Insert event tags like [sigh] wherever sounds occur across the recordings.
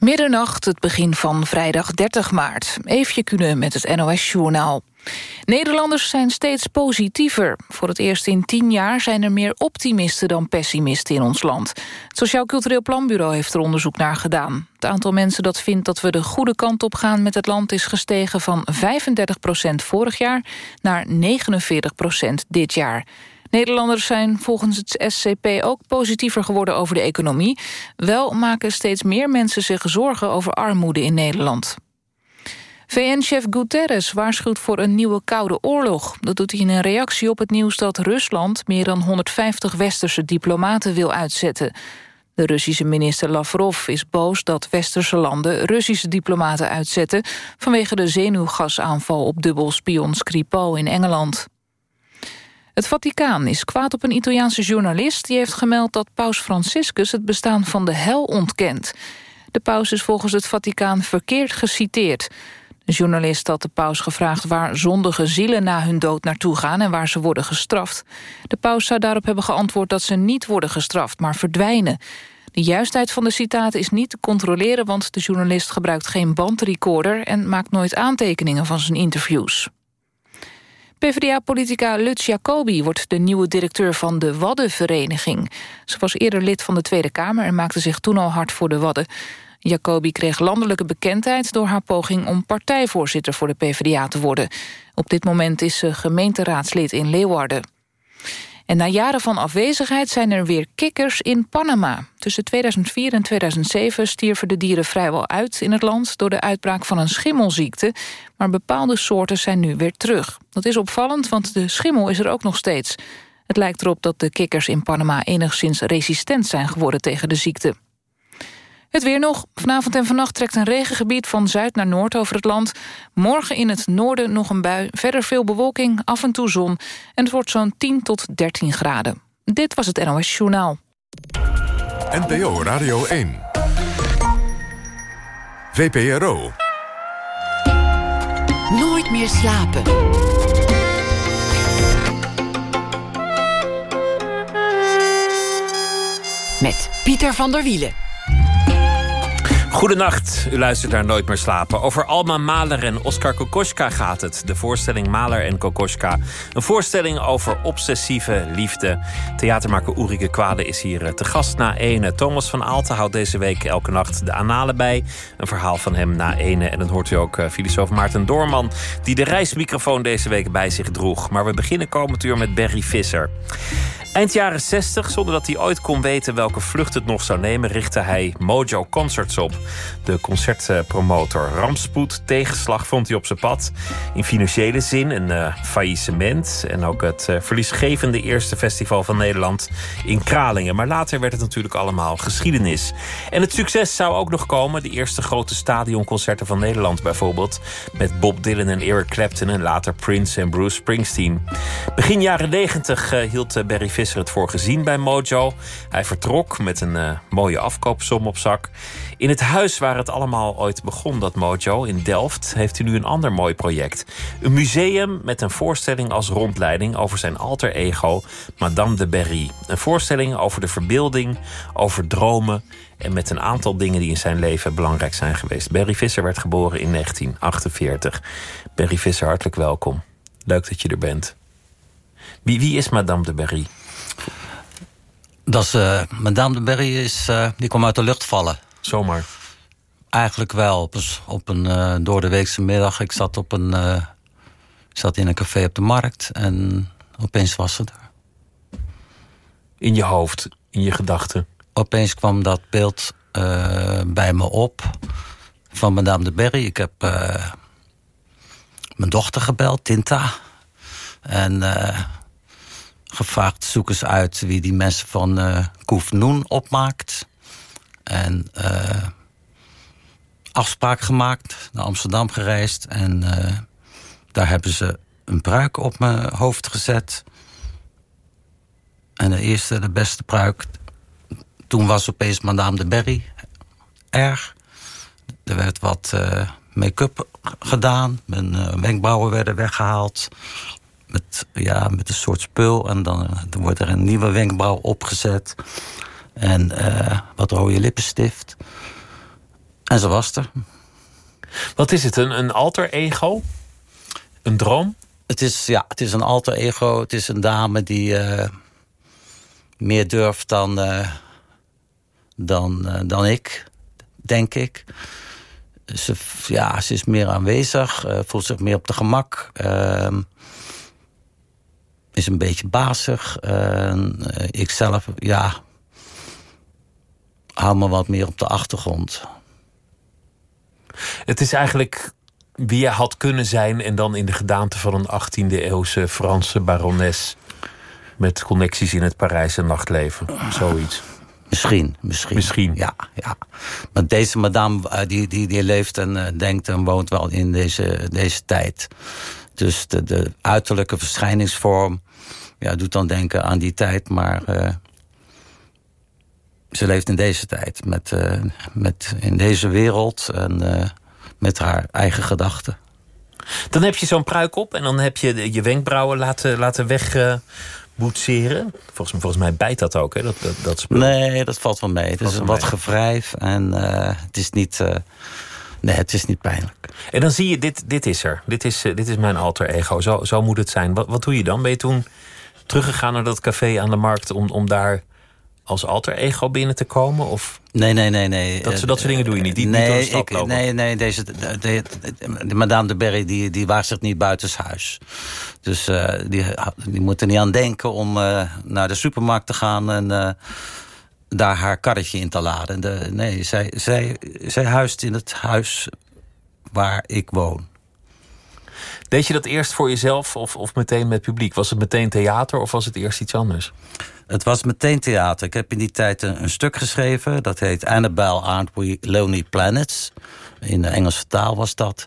Middernacht, het begin van vrijdag 30 maart. Eefje kunnen met het NOS-journaal. Nederlanders zijn steeds positiever. Voor het eerst in tien jaar zijn er meer optimisten dan pessimisten in ons land. Het Sociaal Cultureel Planbureau heeft er onderzoek naar gedaan. Het aantal mensen dat vindt dat we de goede kant op gaan met het land... is gestegen van 35% vorig jaar naar 49% dit jaar. Nederlanders zijn volgens het SCP ook positiever geworden over de economie. Wel maken steeds meer mensen zich zorgen over armoede in Nederland. VN-chef Guterres waarschuwt voor een nieuwe koude oorlog. Dat doet hij in een reactie op het nieuws dat Rusland... meer dan 150 westerse diplomaten wil uitzetten. De Russische minister Lavrov is boos dat westerse landen... Russische diplomaten uitzetten... vanwege de zenuwgasaanval op dubbelspion Skripal in Engeland. Het Vaticaan is kwaad op een Italiaanse journalist... die heeft gemeld dat paus Franciscus het bestaan van de hel ontkent. De paus is volgens het Vaticaan verkeerd geciteerd. De journalist had de paus gevraagd waar zondige zielen na hun dood naartoe gaan... en waar ze worden gestraft. De paus zou daarop hebben geantwoord dat ze niet worden gestraft, maar verdwijnen. De juistheid van de citaten is niet te controleren... want de journalist gebruikt geen bandrecorder... en maakt nooit aantekeningen van zijn interviews. PvdA-politica Lutz Jacobi wordt de nieuwe directeur van de Waddenvereniging. Ze was eerder lid van de Tweede Kamer en maakte zich toen al hard voor de Wadden. Jacobi kreeg landelijke bekendheid door haar poging om partijvoorzitter voor de PvdA te worden. Op dit moment is ze gemeenteraadslid in Leeuwarden. En na jaren van afwezigheid zijn er weer kikkers in Panama. Tussen 2004 en 2007 stierven de dieren vrijwel uit in het land... door de uitbraak van een schimmelziekte. Maar bepaalde soorten zijn nu weer terug. Dat is opvallend, want de schimmel is er ook nog steeds. Het lijkt erop dat de kikkers in Panama enigszins resistent zijn geworden tegen de ziekte. Het weer nog. Vanavond en vannacht trekt een regengebied van zuid naar noord over het land. Morgen in het noorden nog een bui. Verder veel bewolking, af en toe zon. En het wordt zo'n 10 tot 13 graden. Dit was het NOS Journaal. NPO Radio 1. VPRO. Nooit meer slapen. Met Pieter van der Wielen. Goedenacht, u luistert naar Nooit meer slapen. Over Alma Mahler en Oskar Kokoschka gaat het. De voorstelling Mahler en Kokoschka. Een voorstelling over obsessieve liefde. Theatermaker Ulrike Kwade is hier eh, te gast na ene. Thomas van Aalten houdt deze week elke nacht de analen bij. Een verhaal van hem na ene. En dan hoort u ook uh, filosoof Maarten Doorman... die de reismicrofoon deze week bij zich droeg. Maar we beginnen komend uur met Berry Visser. Eind jaren 60, zonder dat hij ooit kon weten welke vlucht het nog zou nemen, richtte hij Mojo Concerts op. De concertpromotor. Rampspoed, tegenslag vond hij op zijn pad. In financiële zin een uh, faillissement. En ook het uh, verliesgevende eerste festival van Nederland in Kralingen. Maar later werd het natuurlijk allemaal geschiedenis. En het succes zou ook nog komen. De eerste grote stadionconcerten van Nederland bijvoorbeeld. Met Bob Dylan en Eric Clapton en later Prince en Bruce Springsteen. Begin jaren 90 uh, hield Barry Visser het voor gezien bij Mojo. Hij vertrok met een mooie afkoopsom op zak. In het huis waar het allemaal ooit begon, dat Mojo, in Delft, heeft hij nu een ander mooi project. Een museum met een voorstelling als rondleiding over zijn alter ego, Madame de Berry. Een voorstelling over de verbeelding, over dromen en met een aantal dingen die in zijn leven belangrijk zijn geweest. Berry Visser werd geboren in 1948. Berry Visser, hartelijk welkom. Leuk dat je er bent. Wie, wie is Madame de Berry? Dat is, uh, Madame de Berry is, uh, die kwam uit de lucht vallen. Zomaar? Eigenlijk wel. Op een, op een uh, door de weekse middag. Ik zat, op een, uh, zat in een café op de markt. En opeens was ze er. In je hoofd, in je gedachten? Opeens kwam dat beeld uh, bij me op. Van Madame de Berry. Ik heb mijn dochter gebeld, Tinta. En gevraagd, zoek eens uit wie die mensen van uh, Koefnoen opmaakt. En uh, afspraak gemaakt, naar Amsterdam gereisd. En uh, daar hebben ze een pruik op mijn hoofd gezet. En de eerste, de beste pruik. Toen was opeens Madame de Berry erg. Er werd wat make-up gedaan. Mijn wenkbrauwen werden weggehaald met, ja, met een soort spul. En dan, dan wordt er een nieuwe wenkbrauw opgezet. En uh, wat rode lippenstift. En ze was er. Wat is het? Een, een alter ego? Een droom? Het is, ja, het is een alter ego. Het is een dame die uh, meer durft dan, uh, dan, uh, dan ik, denk ik. Ze, ja, ze is meer aanwezig, voelt zich meer op de gemak. Ehm, is een beetje bazig. ik zelf, ja, hou me wat meer op de achtergrond. Het is eigenlijk wie je had kunnen zijn en dan in de gedaante van een 18e eeuwse Franse barones met connecties in het Parijse nachtleven. Zoiets. Misschien, misschien. Misschien. Ja, ja. Maar deze madame eh, die, die, die leeft en uh, denkt en woont wel in deze, deze tijd. Dus de, de uiterlijke verschijningsvorm ja, doet dan denken aan die tijd, maar uh, ze leeft in deze tijd. Met, met in deze wereld en met haar eigen gedachten. Dan heb je zo'n pruik op en dan heb je je wenkbrauwen laten, laten wegboetseren. volgens, volgens mij bijt dat ook, hè? Dat, dat, dat nee, dat valt wel mee. Het is wat gevrijf en uh, het is niet... Nee, het is niet pijnlijk. En dan zie je, dit, dit is er. Dit is, dit is mijn alter ego. Zo, zo moet het zijn. Wat, wat doe je dan? Ben je toen teruggegaan naar dat café aan de markt... om, om daar als alter ego binnen te komen? Of nee, nee, nee. nee. Dat, dat soort dingen doe je niet? Die, nee, niet ik, lopen. nee, nee. Deze, de, de, de, Madame de Berry die, die waagt zich niet buitenshuis. Dus uh, die, die moet er niet aan denken om uh, naar de supermarkt te gaan... en uh, daar haar karretje in te laden. De, nee, zij, zij, zij huist in het huis waar ik woon. Deed je dat eerst voor jezelf of, of meteen met publiek? Was het meteen theater of was het eerst iets anders? Het was meteen theater. Ik heb in die tijd een, stuk geschreven. Dat heet Annabelle Aren't We Lonely Planets. In de Engelse taal was dat.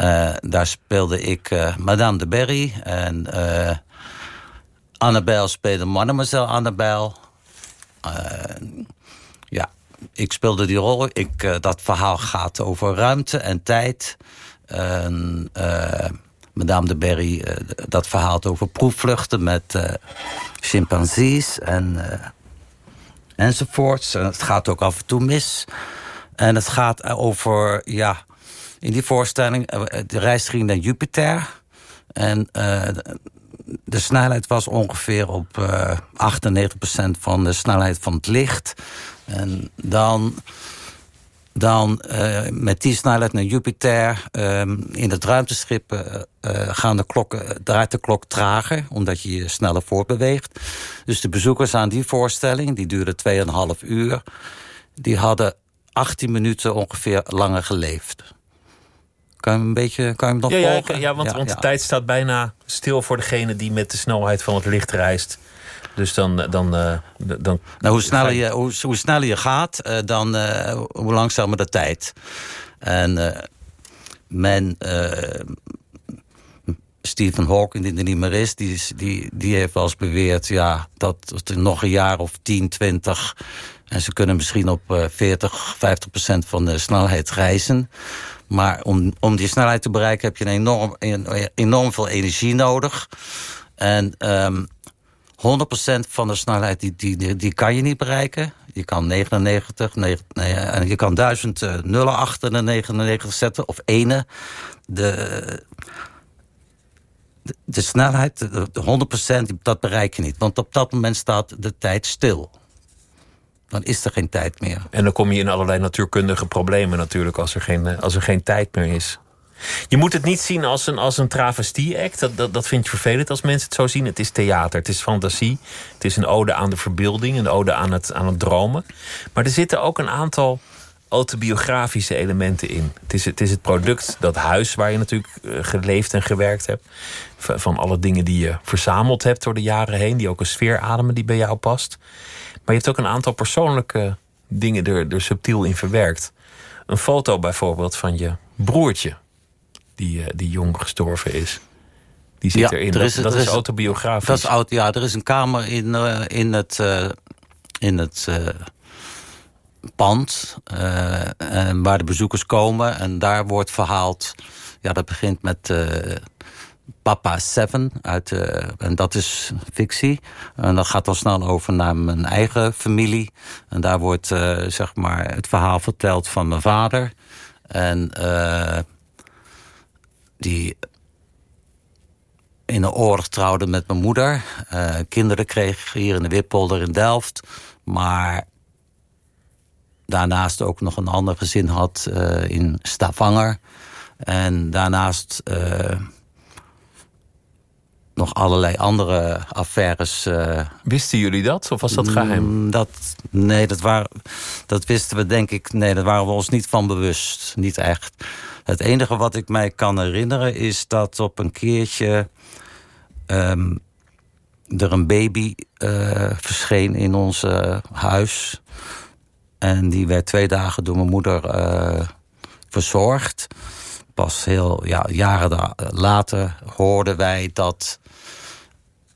Uh, daar speelde ik uh, Madame de Berry. En uh, Annabelle speelde Mademoiselle Annabelle. ja, ik speelde die rol. Ik, dat verhaal gaat over ruimte en tijd. En, Madame de Berry, uh, dat verhaalt over proefvluchten met uh, chimpansees en, enzovoorts. En het gaat ook af en toe mis. En het gaat over, ja, in die voorstelling, de reis ging naar Jupiter. En de snelheid was ongeveer op 98% van de snelheid van het licht. En dan dan uh, met die snelheid naar Jupiter. Uh, in het ruimteschip uh, gaan de klokken, draait de klok trager, omdat je je sneller voortbeweegt. Dus de bezoekers aan die voorstelling, die duurde 2,5 uur... die hadden 18 minuten ongeveer langer geleefd. Kan je een beetje kan je hem nog ja, volgen? Ja, ja want, ja, want de tijd staat bijna stil voor degene die met de snelheid van het licht reist. Dus dan... dan, uh, dan nou, hoe, sneller je, hoe, hoe sneller je gaat, uh, dan uh, hoe langzamer de tijd. En men... Stephen Hawking, die er niet meer is, die, die, die heeft wel eens beweerd... Ja, dat het nog een jaar of 10, 20... en ze kunnen misschien op 40, 50 procent van de snelheid reizen... Maar om, om die snelheid te bereiken heb je een enorm, een, enorm veel energie nodig. En um, 100% van de snelheid die, die, die kan je niet bereiken. Je kan 99, nee, en je kan 1000 uh, nullen achter de 99 zetten, of ene. De, de, snelheid, de, de 100%, dat bereik je niet. Want op dat moment staat de tijd stil. Dan is er geen tijd meer. En dan kom je in allerlei natuurkundige problemen natuurlijk... als er geen, eh, als er geen tijd meer is. Je moet het niet zien als een, als een travestie-act. Dat, dat, dat vind je vervelend als mensen het zo zien. Het is theater, het is fantasie. Het is een ode aan de verbeelding, een ode aan het, aan het dromen. Maar er zitten ook een aantal autobiografische elementen in. Het is, het is het product, dat huis waar je natuurlijk eh, geleefd en gewerkt hebt. Van alle dingen die je verzameld hebt door de jaren heen. Die ook een sfeer ademen die bij jou past. Maar je hebt ook een aantal persoonlijke dingen er, er subtiel in verwerkt. Een foto bijvoorbeeld van je broertje die, eh, die jong gestorven is. Die zit erin. Er is, dat, dat is, autobiografisch. Dat is oud, ja, er is een kamer in, uh, in het, uh, in het uh, pand waar de bezoekers komen. En daar wordt verhaald... Ja, dat begint met Papa Seven. Uit, en dat is fictie. En dat gaat dan snel over naar mijn eigen familie. En daar wordt zeg maar het verhaal verteld van mijn vader. En die in de oorlog trouwde met mijn moeder. kinderen kreeg hier in de Wippolder in Delft. Maar daarnaast ook nog een ander gezin had uh, in Stavanger. En daarnaast uh, nog allerlei andere affaires. Wisten jullie dat? Of was dat geheim? Mm, dat, nee, dat, waren, dat wisten we denk ik... Nee, daar waren we ons niet van bewust. Niet echt. Het enige wat ik mij kan herinneren is dat op een keertje... Um, er een baby uh, verscheen in ons uh, huis. En die werd twee dagen door mijn moeder uh, verzorgd. Pas heel ja, jaren later hoorden wij dat,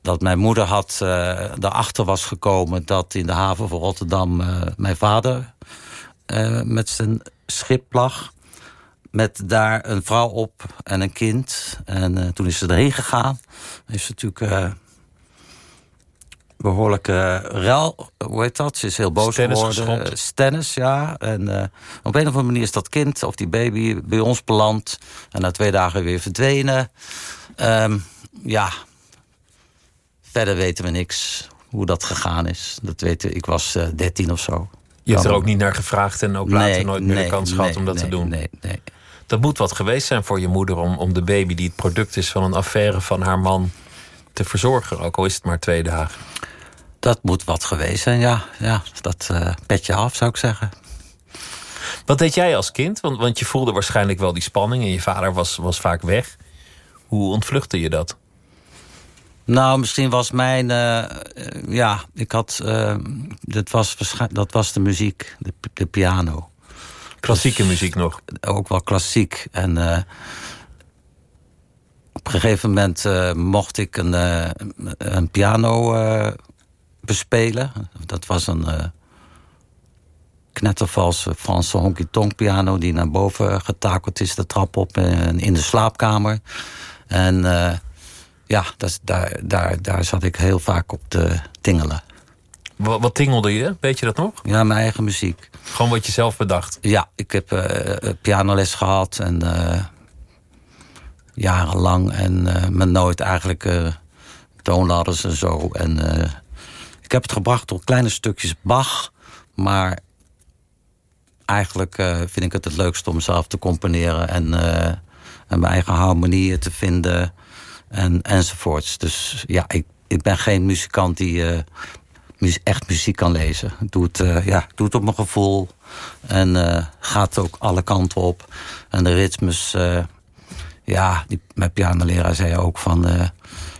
dat mijn moeder had, erachter was gekomen... dat in de haven van Rotterdam mijn vader met zijn schip lag met daar een vrouw op en een kind. En uh, toen is ze erheen gegaan. Is ze natuurlijk uh, behoorlijke rel, hoe heet dat? Ze is heel boos Stennis geworden. Stennis, ja. En uh, op een of andere manier is dat kind of die baby bij ons beland. En na twee dagen weer verdwenen. Um, ja, verder weten we niks hoe dat gegaan is. Dat weten ik was uh, 13 of zo. Je hebt er ook niet naar gevraagd en ook later nee, nooit meer nee, de kans nee, gehad om dat te doen. Nee, nee. Dat moet wat geweest zijn voor je moeder om, om de baby die het product is van een affaire van haar man te verzorgen, ook al is het maar twee dagen. Dat moet wat geweest zijn, ja. ja dat uh, petje af, zou ik zeggen. Wat deed jij als kind? Want, want je voelde waarschijnlijk wel die spanning en je vader was, was vaak weg. Hoe ontvluchtte je dat? Nou, misschien was mijn... Uh, ja, ik had... Uh, dat, was dat was de muziek, de, de piano. Klassieke dus, muziek nog? Ook wel klassiek. En uh, op een gegeven moment uh, mocht ik een, uh, een piano bespelen. Dat was een knettervalse Franse honky-tonk piano... die naar boven getakeld is, de trap op in de slaapkamer. En ja, dat, daar, daar, daar zat ik heel vaak op te tingelen. Wat, wat tingelde je? Weet je dat nog? Ja, mijn eigen muziek. Gewoon wat je zelf bedacht? Ja, ik heb uh, pianoles gehad en uh, jarenlang. En me nooit eigenlijk toonladders en zo. En ik heb het gebracht tot kleine stukjes Bach. Maar eigenlijk vind ik het het leukste om zelf te componeren. En, en mijn eigen harmonieën te vinden. En, enzovoorts. Dus ja, ik, ik ben geen muzikant die echt muziek kan lezen. Doe het, uh, ja, doe op mijn gevoel. En uh, gaat ook alle kanten op. En de ritmes... Uh, ja, die, mijn pianoleraar zei ook van...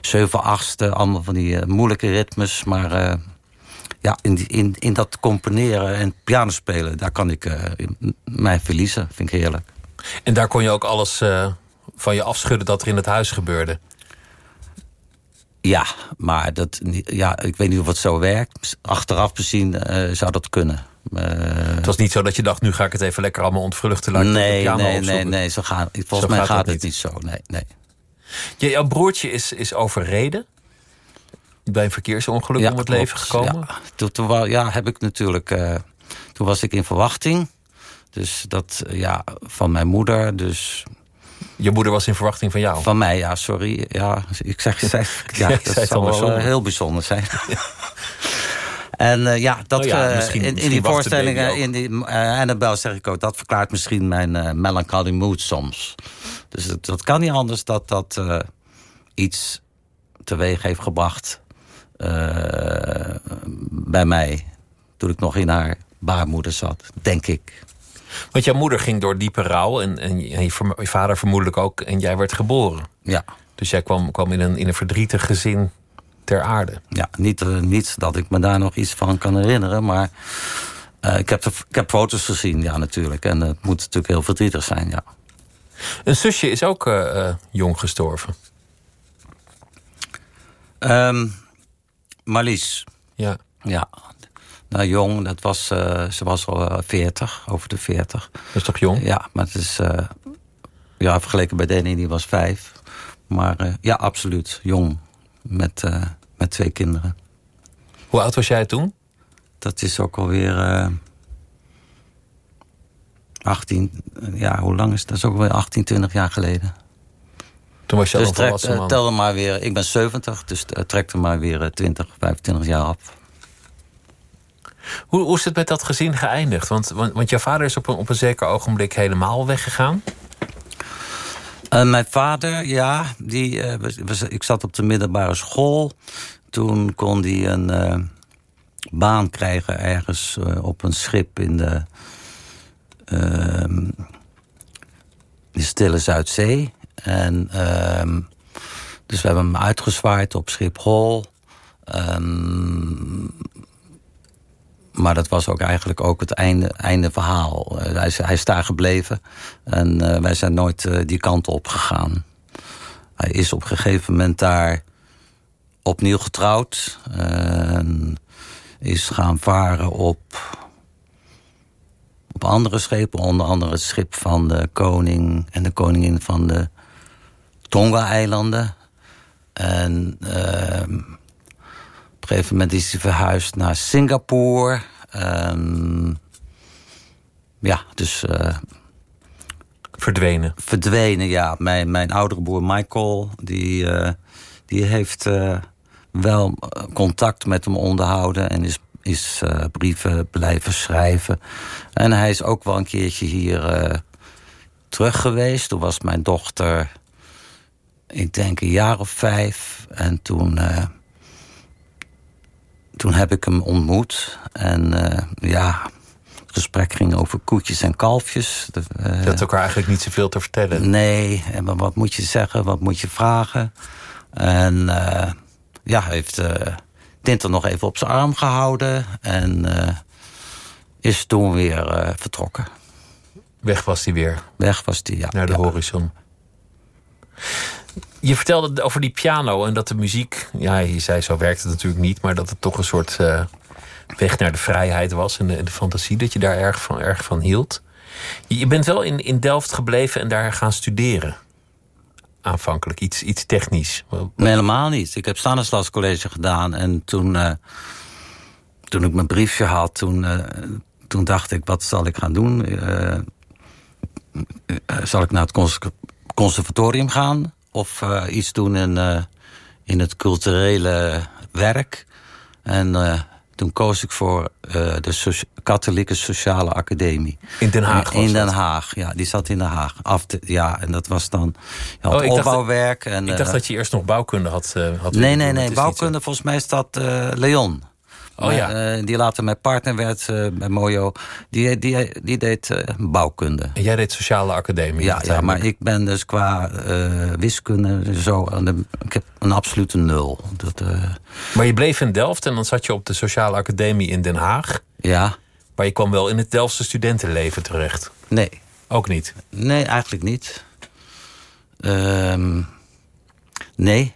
zeven achtste, allemaal van die moeilijke ritmes. Maar ja, in, in, in dat componeren en pianospelen... daar kan ik mij verliezen. Vind ik heerlijk. En daar kon je ook alles van je afschudden... dat er in het huis gebeurde? Ja, maar dat, ja, ik weet niet of het zo werkt. Achteraf bezien uh, zou dat kunnen. Uh, het was niet zo dat je dacht, nu ga ik het even lekker allemaal ontvluchten. Laat nee, nee, nee, nee, zo gaat, volgens zo mij gaat, gaat het niet. niet zo. Nee, nee. Ja, jouw broertje is, is overreden. Bij een verkeersongeluk ja, om het leven gekomen. Ja, toen, toen, ja heb ik natuurlijk... Uh, toen was ik in verwachting. Dus dat, ja, van mijn moeder. Dus je moeder was in verwachting van jou? Van mij, ja, sorry. Ja, ik zeg, [laughs] zeg ja, ja dat zou wel uh, heel bijzonder zijn. [laughs] En uh, ja, dat, oh ja, uh, misschien, in, in, die voorstellingen, in die uh, Annabelle zeg ik ook... dat verklaart misschien mijn melancholy mood soms. Dus het, dat kan niet anders dat dat iets teweeg heeft gebracht... bij mij, toen ik nog in haar baarmoeder zat, denk ik. Want jouw moeder ging door diepe rouw en, en je, vader vermoedelijk ook. En jij werd geboren. Ja. Dus jij kwam, kwam in, een, in een verdrietig gezin ter aarde. Ja, niet, uh, niet dat ik me daar nog iets van kan herinneren. Maar uh, ik, heb de, ik heb foto's gezien, ja, natuurlijk. En het moet natuurlijk heel verdrietig zijn, ja. Een zusje is ook uh, jong gestorven. Um, Marlies. Ja. Ja, nou, jong, dat was, uh, ze was al 40, over de 40. Dat is toch jong? Ja, maar het is... Uh, ja, vergeleken bij Danny, die was vijf. Maar eh, ja, absoluut. Jong. Met, eh, met twee kinderen. Hoe oud was jij toen? Dat is ook alweer... eh 18... Ja, hoe lang is het? Dat is ook alweer 18, 20 jaar geleden. Toen was je al Dus een trek, volwassen eh, man. tel er maar weer... Ik ben 70, dus uh, trek er maar weer eh, 20, 25 jaar af. Hoe, hoe is het met dat gezin geëindigd? Want, want, want jouw vader is op een, op een zeker ogenblik helemaal weggegaan. Uh, mijn vader, ja, die, uh, was, ik zat op de middelbare school. Toen kon hij een uh, baan krijgen ergens op een schip in de, ehm, de Stille Zuidzee. En, ehm, dus we hebben hem uitgezwaaid op Schiphol. Maar dat was ook eigenlijk ook het einde, einde verhaal. Uh, hij, is, hij is daar gebleven en uh, wij zijn nooit uh, die kant op gegaan. Hij is op een gegeven moment daar opnieuw getrouwd. En is gaan varen op, op andere schepen. Onder andere het schip van de koning en de koningin van de Tonga-eilanden. En ehm, op een gegeven moment is hij verhuisd naar Singapore. Um, ja, dus... Uh, verdwenen? Verdwenen, ja. Mijn, mijn oudere broer Michael, die, uh, die heeft uh, wel contact met hem onderhouden... en is, is brieven blijven schrijven. En hij is ook wel een keertje hier terug geweest. Toen was mijn dochter, ik denk een jaar of vijf. En toen toen heb ik hem ontmoet. En uh, ja, het gesprek ging over koetjes en kalfjes. De, uh, je had elkaar eigenlijk niet zoveel te vertellen. Nee, maar wat moet je zeggen, wat moet je vragen? En uh, ja, hij heeft Tinter nog even op zijn arm gehouden. En is toen weer vertrokken. Weg was hij weer? Weg was hij, ja. Naar de ja. horizon. Je vertelde over die piano en dat de muziek, ja, je zei zo werkt het natuurlijk niet, maar dat het toch een soort uh, weg naar de vrijheid was en de, fantasie, dat je daar erg van, erg van hield. Je, bent wel in, in Delft gebleven en daar gaan studeren. Aanvankelijk, iets, iets technisch. Nee, helemaal niet. Ik heb Stanislas College gedaan en toen, uh, toen ik mijn briefje had, toen, uh, toen dacht ik, wat zal ik gaan doen? zal ik naar het conservatorium gaan? Of uh, iets doen in, uh, in het culturele werk. En uh, toen koos ik voor de so Katholieke Sociale Academie. In Den Haag? In, in Den Haag, ja. Die zat in Den Haag. Af ja, en dat was dan ja, oh, opbouwwerk. Dacht, en, ik dacht dat je eerst nog bouwkunde had. had nee, nee, nee. Bouwkunde, volgens mij is dat Leon. Oh, maar, ja. uh, die later mijn partner werd uh, bij Mojo. Die, die, die deed uh, bouwkunde. En jij deed sociale academie? Ja, ja maar ik ben dus qua wiskunde zo... De, ik heb een absolute nul. Dat, maar je bleef in Delft en dan zat je op de sociale academie in Den Haag. Ja. Maar je kwam wel in het Delftse studentenleven terecht? Nee. Ook niet? Nee, eigenlijk niet. Um, Nee,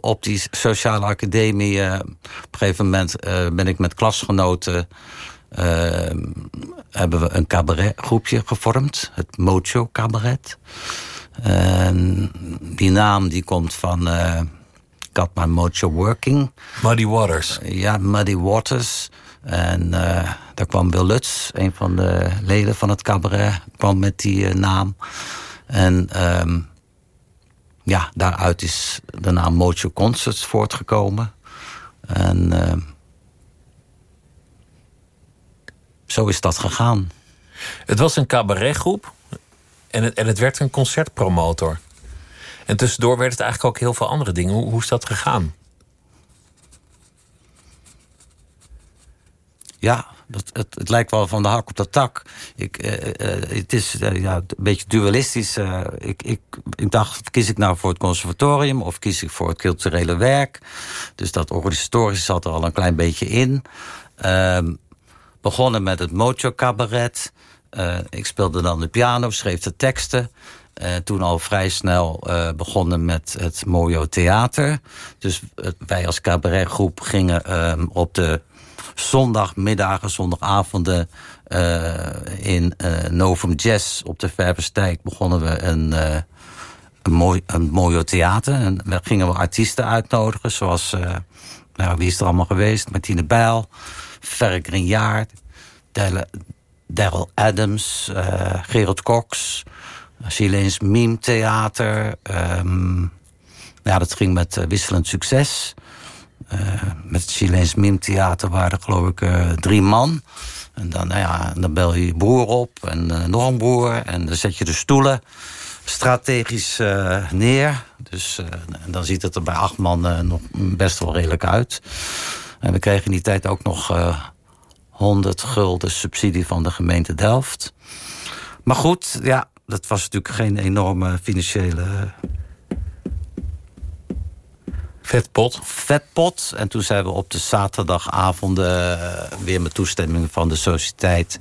op die sociale academie... Uh, op een gegeven moment uh, ben ik met klasgenoten... Uh, hebben we een cabaretgroepje gevormd. Het Mocho Cabaret. Die naam die komt van... ik had mijn Mocho Working. Muddy Waters. ja, Muddy Waters. En daar kwam Bill Lutz, een van de leden van het cabaret... kwam met die naam. En... Um, ja, daaruit is de naam Mojo Concerts voortgekomen. En uh, zo is dat gegaan. Het was een cabaretgroep en het, en het werd een concertpromotor. En tussendoor werd het eigenlijk ook heel veel andere dingen. Hoe, hoe is dat gegaan? Ja, het, het, het, lijkt wel van de hak op de tak. Ik, uh, uh, het is uh, ja, een beetje dualistisch. ik, ik, ik dacht, kies ik nou voor het conservatorium... of kies ik voor het culturele werk? Dus dat organisatorisch zat er al een klein beetje in. Ehm, begonnen met het Mojo Cabaret. ik speelde dan de piano, schreef de teksten... toen al vrij snel begonnen met het Mojo Theater. Dus wij als cabaretgroep gingen ehm, op de zondagmiddagen, zondagavonden uh, in uh, Novum Jazz op de Ververstijk begonnen we een, uh, een, mooi, een mooie theater. En daar gingen we artiesten uitnodigen, zoals... Nou, wie is er allemaal geweest? Martine Bijl, Ferre Grignard, Daryl Adams, Gerald Cox... Chileens Meme Theater. Um, ja, dat ging met wisselend succes. Met het Chileens Meme Theater waren geloof ik drie man... En dan, nou ja, dan bel je je broer op en uh, nog een broer. En dan zet je de stoelen strategisch neer. Dus dan ziet het er bij acht man nog best wel redelijk uit. En we kregen in die tijd ook nog 100 gulden subsidie van de gemeente Delft. Maar goed, ja, dat was natuurlijk geen enorme financiële Vetpot. Vetpot. En toen zijn we op de zaterdagavonden uh, weer met toestemming van de sociëteit...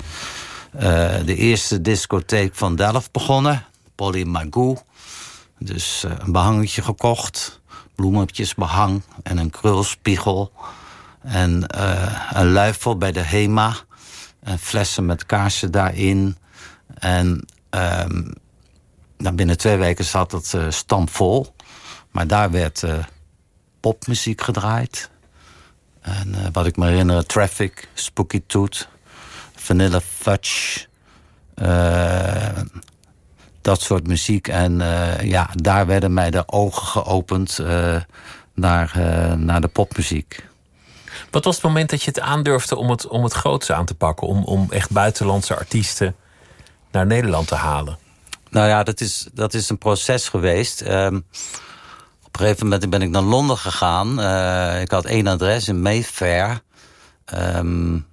Uh, de eerste discotheek van Delft begonnen. Polly Magoo. Dus uh, een behangetje gekocht. Bloemetjes behang en een krulspiegel. En een luifel bij de HEMA. En flessen met kaarsen daarin. En um, nou, binnen twee weken zat het stampvol. Maar daar werd popmuziek gedraaid. En uh, wat ik me herinner, Traffic, Spooky Toot, Vanilla Fudge. Uh, dat soort muziek. En uh, ja, daar werden mij de ogen geopend naar, naar de popmuziek. Wat was het moment dat je het aandurfde om het, om het groots aan te pakken? Om, om echt buitenlandse artiesten naar Nederland te halen? Nou ja, dat is, dat is een proces geweest. Um, op een gegeven moment ben ik naar Londen gegaan. Uh, ik had één adres in Mayfair. Um,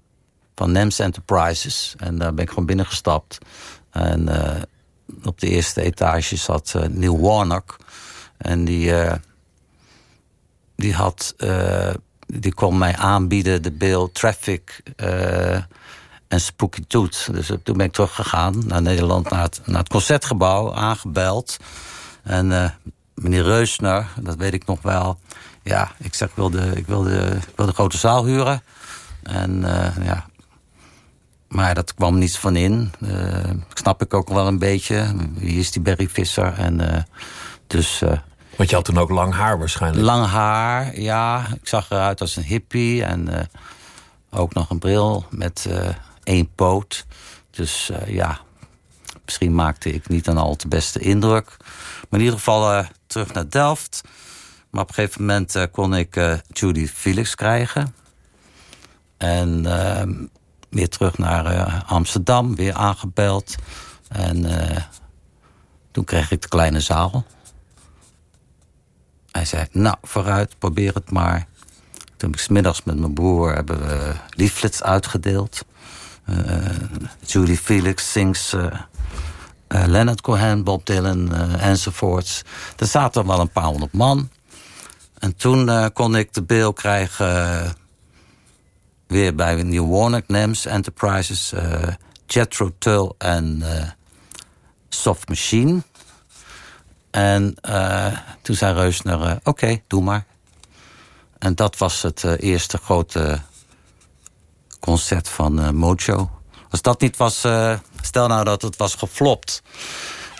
van NEMS Enterprises. En daar ben ik gewoon binnengestapt. En uh, op de eerste etage zat uh, Neil Warnock. En die, die had... die kon mij aanbieden de beeld Traffic en Spooky Toot. Dus toen ben ik teruggegaan naar Nederland, naar naar het concertgebouw, aangebeld. En meneer Reusner, dat weet ik nog wel. Ja, ik zeg, ik wil de, ik wil de, ik wil de grote zaal huren. En uh, ja, maar dat kwam niets van in. Uh, snap ik ook wel een beetje. Wie is die Barry Visser? En uh, dus... Want je had toen ook lang haar waarschijnlijk. Lang haar, ja. Ik zag eruit als een hippie. En ook nog een bril met één poot. Dus ja, misschien maakte ik niet een al te beste indruk. Maar in ieder geval terug naar Delft. Maar op een gegeven moment uh, kon ik uh, Judy Felix krijgen. En uh, weer terug naar Amsterdam, weer aangebeld. En toen kreeg ik de kleine zaal. Hij zei, nou, vooruit, probeer het maar. Toen heb ik smiddags met mijn broer hebben we leaflets uitgedeeld. Judy Felix sings Leonard Cohen, Bob Dylan uh, enzovoorts. Er zaten wel een paar honderd man. En toen uh, kon ik de beel krijgen weer bij New Warnock, NEMS Enterprises, Jethro Tull en Soft Machine. En toen zei Reusner, oké, doe maar. En dat was het eerste grote concert van Mojo. Als dat niet was Stel nou dat het was geflopt.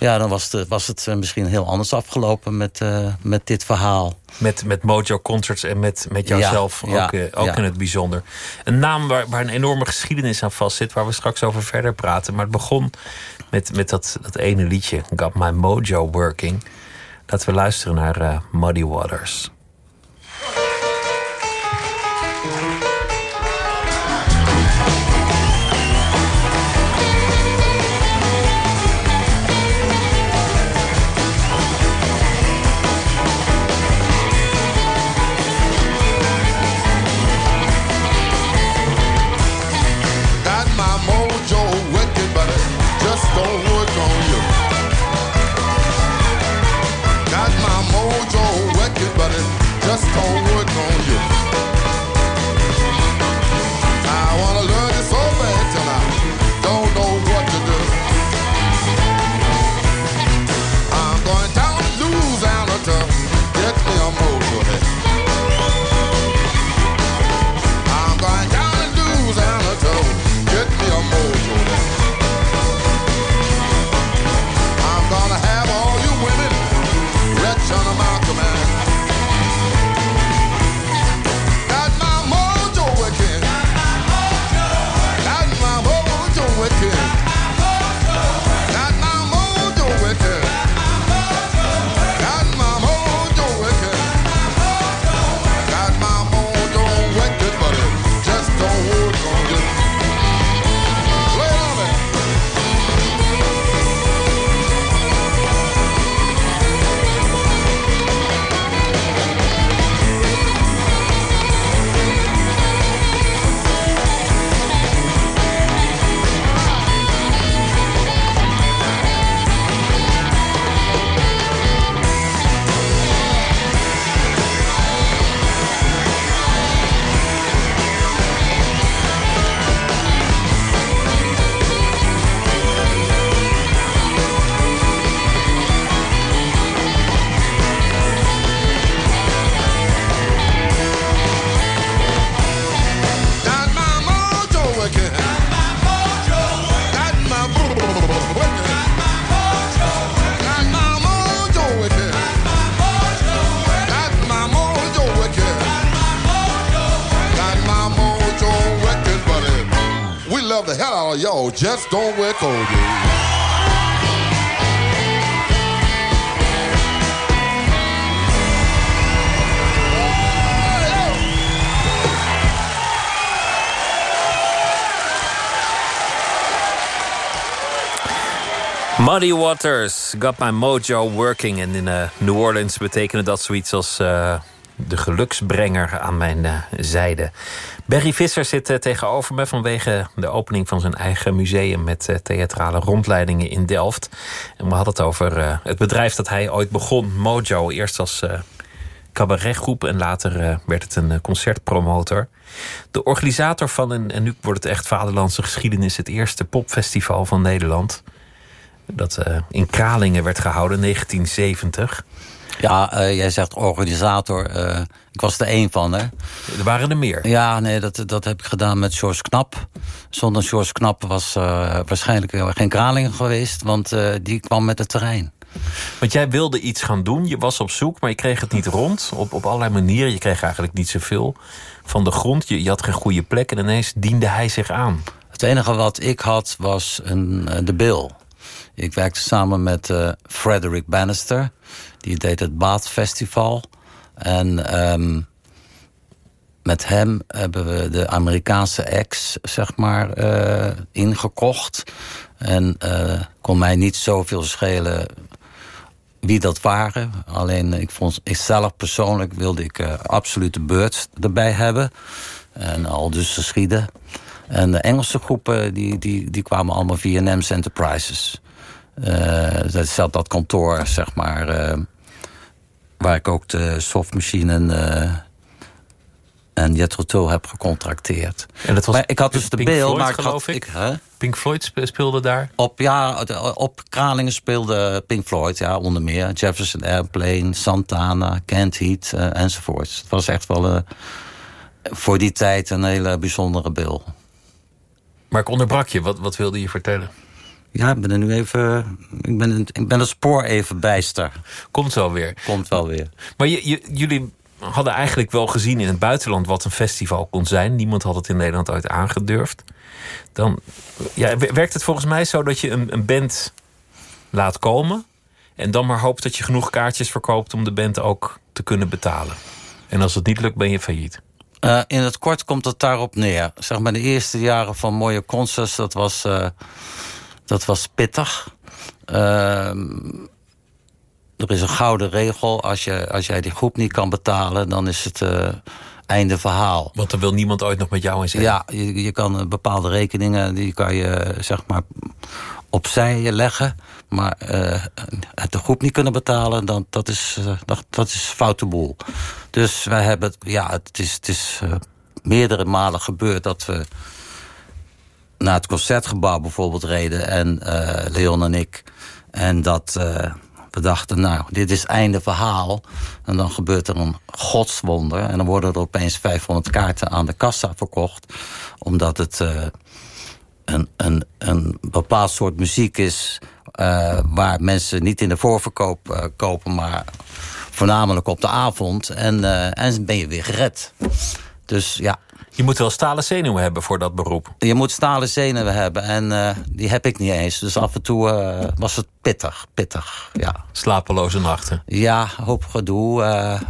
Ja, dan was, het, was het eh, misschien heel anders afgelopen met, uh, met dit verhaal. Met, met Mojo Concerts en met, met jouzelf ook, uh, ook in het bijzonder. Een naam waar, waar een enorme geschiedenis aan vastzit... waar we straks over verder praten. Maar het begon met, met dat, dat ene liedje, Got My Mojo Working. Laten we luisteren naar Muddy Waters. Just don't Just don't wear clothes. Muddy Waters, got my mojo working. En in uh, New Orleans betekende dat zoiets als uh, de geluksbrenger aan mijn uh, zijde. Barry Visser zit tegenover me vanwege de opening van zijn eigen museum met theatrale rondleidingen in Delft. En we hadden het over het bedrijf dat hij ooit begon, Mojo. Eerst als cabaretgroep en later werd het een concertpromotor. De organisator van, en nu wordt het echt vaderlandse geschiedenis, het eerste popfestival van Nederland dat in Kralingen werd gehouden, 1970. Ja, uh, jij zegt organisator. Uh, ik was er één van, hè? Er waren er meer. Ja, nee, dat, dat heb ik gedaan met George Knap. Zonder George Knap was waarschijnlijk geen Kralingen geweest... want die kwam met het terrein. Want jij wilde iets gaan doen, je was op zoek... maar je kreeg het niet rond, op, op allerlei manieren. Je kreeg eigenlijk niet zoveel van de grond. Je, je had geen goede plek en ineens diende hij zich aan. Het enige wat ik had was een, de bil. Ik werkte samen met uh, Frederick Bannister. Die deed het Baat Festival. En um, met hem hebben we de Amerikaanse ex, zeg maar, uh, ingekocht. En uh, kon mij niet zoveel schelen wie dat waren. Alleen ik vond, ik zelf persoonlijk wilde ik uh, absoluut de beurt erbij hebben. En al dus geschieden. En de Engelse groepen die, die, die kwamen allemaal via NEMS Enterprises. Uh, dat dat kantoor, zeg maar, waar ik ook de softmachine en, uh, en Jethro Tull heb gecontracteerd. En dat was maar ik had dus de Pink beeld, Floyd, maar ik geloof had, ik. hè? Pink Floyd speelde daar. Op, ja, op Kralingen speelde Pink Floyd, ja, onder meer. Jefferson Airplane, Santana, Kent Heat uh, enzovoort. Het was echt wel uh, voor die tijd een hele bijzondere bil. Maar ik onderbrak je. Wat, wat wilde je vertellen? Ja, ik ben er nu even. Ik ben, ik ben het spoor even bijster. Komt wel weer. Komt wel weer. Maar je, je, jullie hadden eigenlijk wel gezien in het buitenland wat een festival kon zijn. Niemand had het in Nederland ooit aangedurfd. Dan ja, werkt het volgens mij zo dat je een, een band laat komen. En dan maar hoopt dat je genoeg kaartjes verkoopt om de band ook te kunnen betalen. En als het niet lukt, ben je failliet. Uh, in het kort komt het daarop neer. Zeg maar de eerste jaren van mooie concerts, dat was. Uh, dat was pittig. Uh, er is een gouden regel. Als, je, als jij die groep niet kan betalen, dan is het uh, einde verhaal. Want dan wil niemand ooit nog met jou in zitten. Ja, je, je kan bepaalde rekeningen, die kan je zeg maar opzij leggen. Maar uh, de groep niet kunnen betalen, dan, dat, is, uh, dat, dat is foute boel. Dus wij hebben, ja, het is, het is meerdere malen gebeurd dat we naar het concertgebouw bijvoorbeeld reden. En uh, Leon en ik. En dat uh, we dachten, nou, dit is einde verhaal. En dan gebeurt er een godswonder. En dan worden er opeens 500 kaarten aan de kassa verkocht. Omdat het uh, een, een, een bepaald soort muziek is... waar mensen niet in de voorverkoop kopen... maar voornamelijk op de avond. En, en ben je weer gered. Dus ja, je moet wel stalen zenuwen hebben voor dat beroep. Je moet stalen zenuwen hebben en uh, die heb ik niet eens. Dus af en toe uh, was het pittig, pittig, ja. Slapeloze nachten? Ja, hoop gedoe. Uh,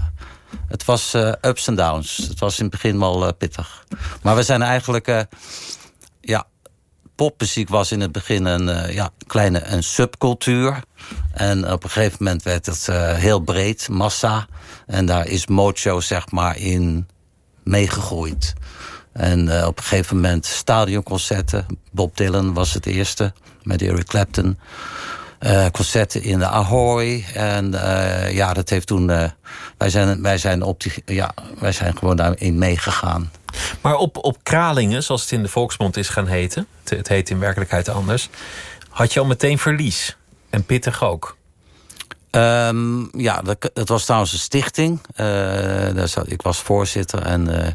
het was ups en downs. Het was in het begin wel pittig. Maar we zijn eigenlijk... ja, popmuziek was in het begin een ja, kleine een subcultuur. En op een gegeven moment werd het heel breed, massa. En daar is Mojo zeg maar in meegegroeid. En uh, op een gegeven moment stadionconcerten. Bob Dylan was het eerste, met Eric Clapton. Uh, concerten in de Ahoy. En uh, ja, dat heeft toen... wij, zijn, wij, zijn op die, ja, wij zijn gewoon daarin meegegaan. Maar op, op Kralingen, zoals het in de volksmond is gaan heten... het, het heet in werkelijkheid anders... had je al meteen verlies. En pittig ook. Um, ja, dat, dat, was trouwens een stichting. Uh, daar zat, ik was voorzitter en uh,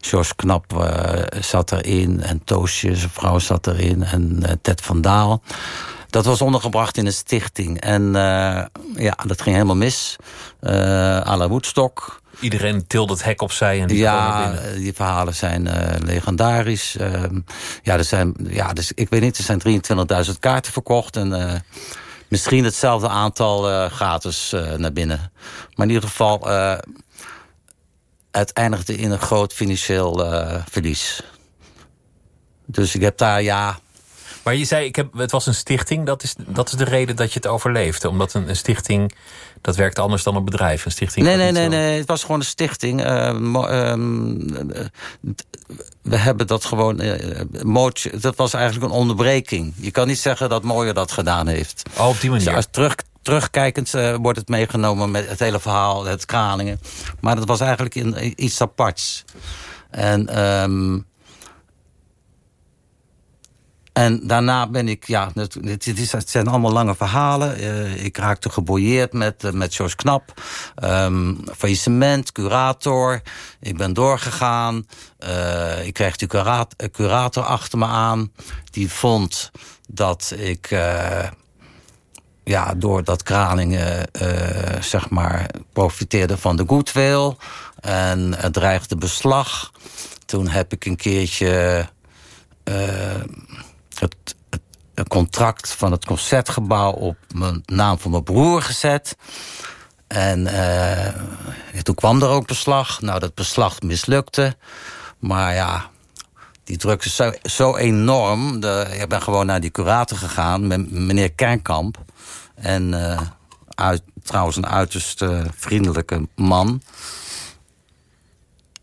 George Knap uh, zat erin. En Toosje, zijn vrouw, zat erin. En Ted van Daal. Dat was ondergebracht in een stichting. En ja, dat ging helemaal mis. Uh, à la Woodstock. Iedereen tilde het hek opzij en die Ja, die verhalen zijn legendarisch. Ehm, ja, er zijn, ja, dus, ik weet niet, er zijn 23.000 kaarten verkocht. En misschien hetzelfde aantal gratis naar binnen. Maar in ieder geval het eindigde in een groot financieel uh, verlies. Dus ik heb daar ja. Maar je zei, ik heb, het was een stichting. Dat is, dat is de reden dat je het overleefde. Omdat een, een stichting, dat werkt anders dan een bedrijf. Een stichting nee, nee, nee, nee. Het was gewoon een stichting. Uh, we hebben dat gewoon... Uh, dat was eigenlijk een onderbreking. Je kan niet zeggen dat Mooier dat gedaan heeft. Oh, op die manier. Dus als terug, terugkijkend uh, wordt het meegenomen met het hele verhaal, het Kralingen. Maar dat was eigenlijk in, iets aparts. En, um, en daarna ben ik, ja, het, is, het zijn allemaal lange verhalen. Uh, ik raakte geboeieerd met, uh, met Jos Knap. Um, faillissement, curator. Ik ben doorgegaan. ik kreeg de curator, curator achter me aan. Die vond dat ik ja, doordat Kralingen zeg maar profiteerde van de goodwill en dreigde beslag. Toen heb ik een keertje het, contract van het concertgebouw op mijn naam van mijn broer gezet. En uh, toen kwam er ook beslag. Nou, dat beslag mislukte. Maar ja, die drukte zo, zo enorm. De, ik ben gewoon naar die curator gegaan met meneer Kernkamp. En uh, uit, trouwens een uiterst uh, vriendelijke man.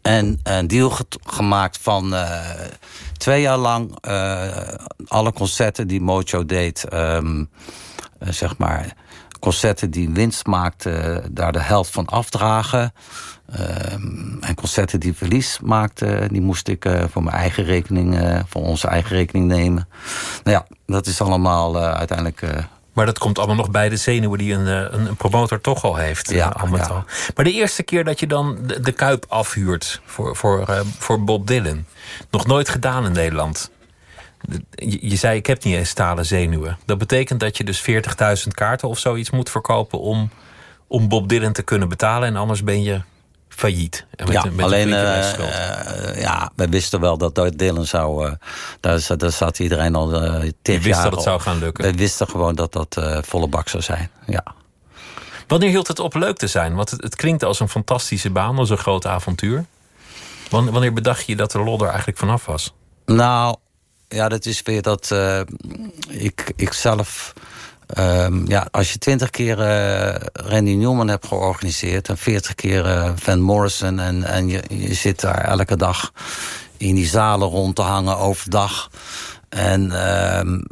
En een deal gemaakt van uh, twee jaar lang alle concerten die Mojo deed, um, zeg maar, concerten die winst maakten, daar de helft van afdragen. Um, en concerten die verlies maakten, die moest ik voor mijn eigen rekening, voor onze eigen rekening nemen. Nou ja, dat is allemaal uiteindelijk maar dat komt allemaal nog bij de zenuwen die een, eh, een, een promotor toch al heeft. Ja, Al. Maar de eerste keer dat je dan de, de Kuip afhuurt voor, voor, uh, voor Bob Dylan. Nog nooit gedaan in Nederland. Je, je, zei, ik heb niet eens stalen zenuwen. Dat betekent dat je dus 40.000 kaarten of zoiets moet verkopen... Om, om Bob Dylan te kunnen betalen. En anders ben je failliet. En met, ja, met alleen uh, ja, we wisten wel dat dat Dylan zou. Uh, daar, daar zat iedereen al uh, Je wist dat het zou gaan lukken. We wisten gewoon dat dat volle bak zou zijn. Ja. Wanneer hield het op leuk te zijn? Want het, het klinkt als een fantastische baan, als een groot avontuur. Wanneer bedacht je dat de lol er eigenlijk vanaf was? Nou, ja, dat is weer dat ik, ik zelf Um, ja, als je twintig keer uh, Randy Newman hebt georganiseerd... en veertig keer uh, Van Morrison... en, en je, je zit daar elke dag in die zalen rond te hangen overdag... en um,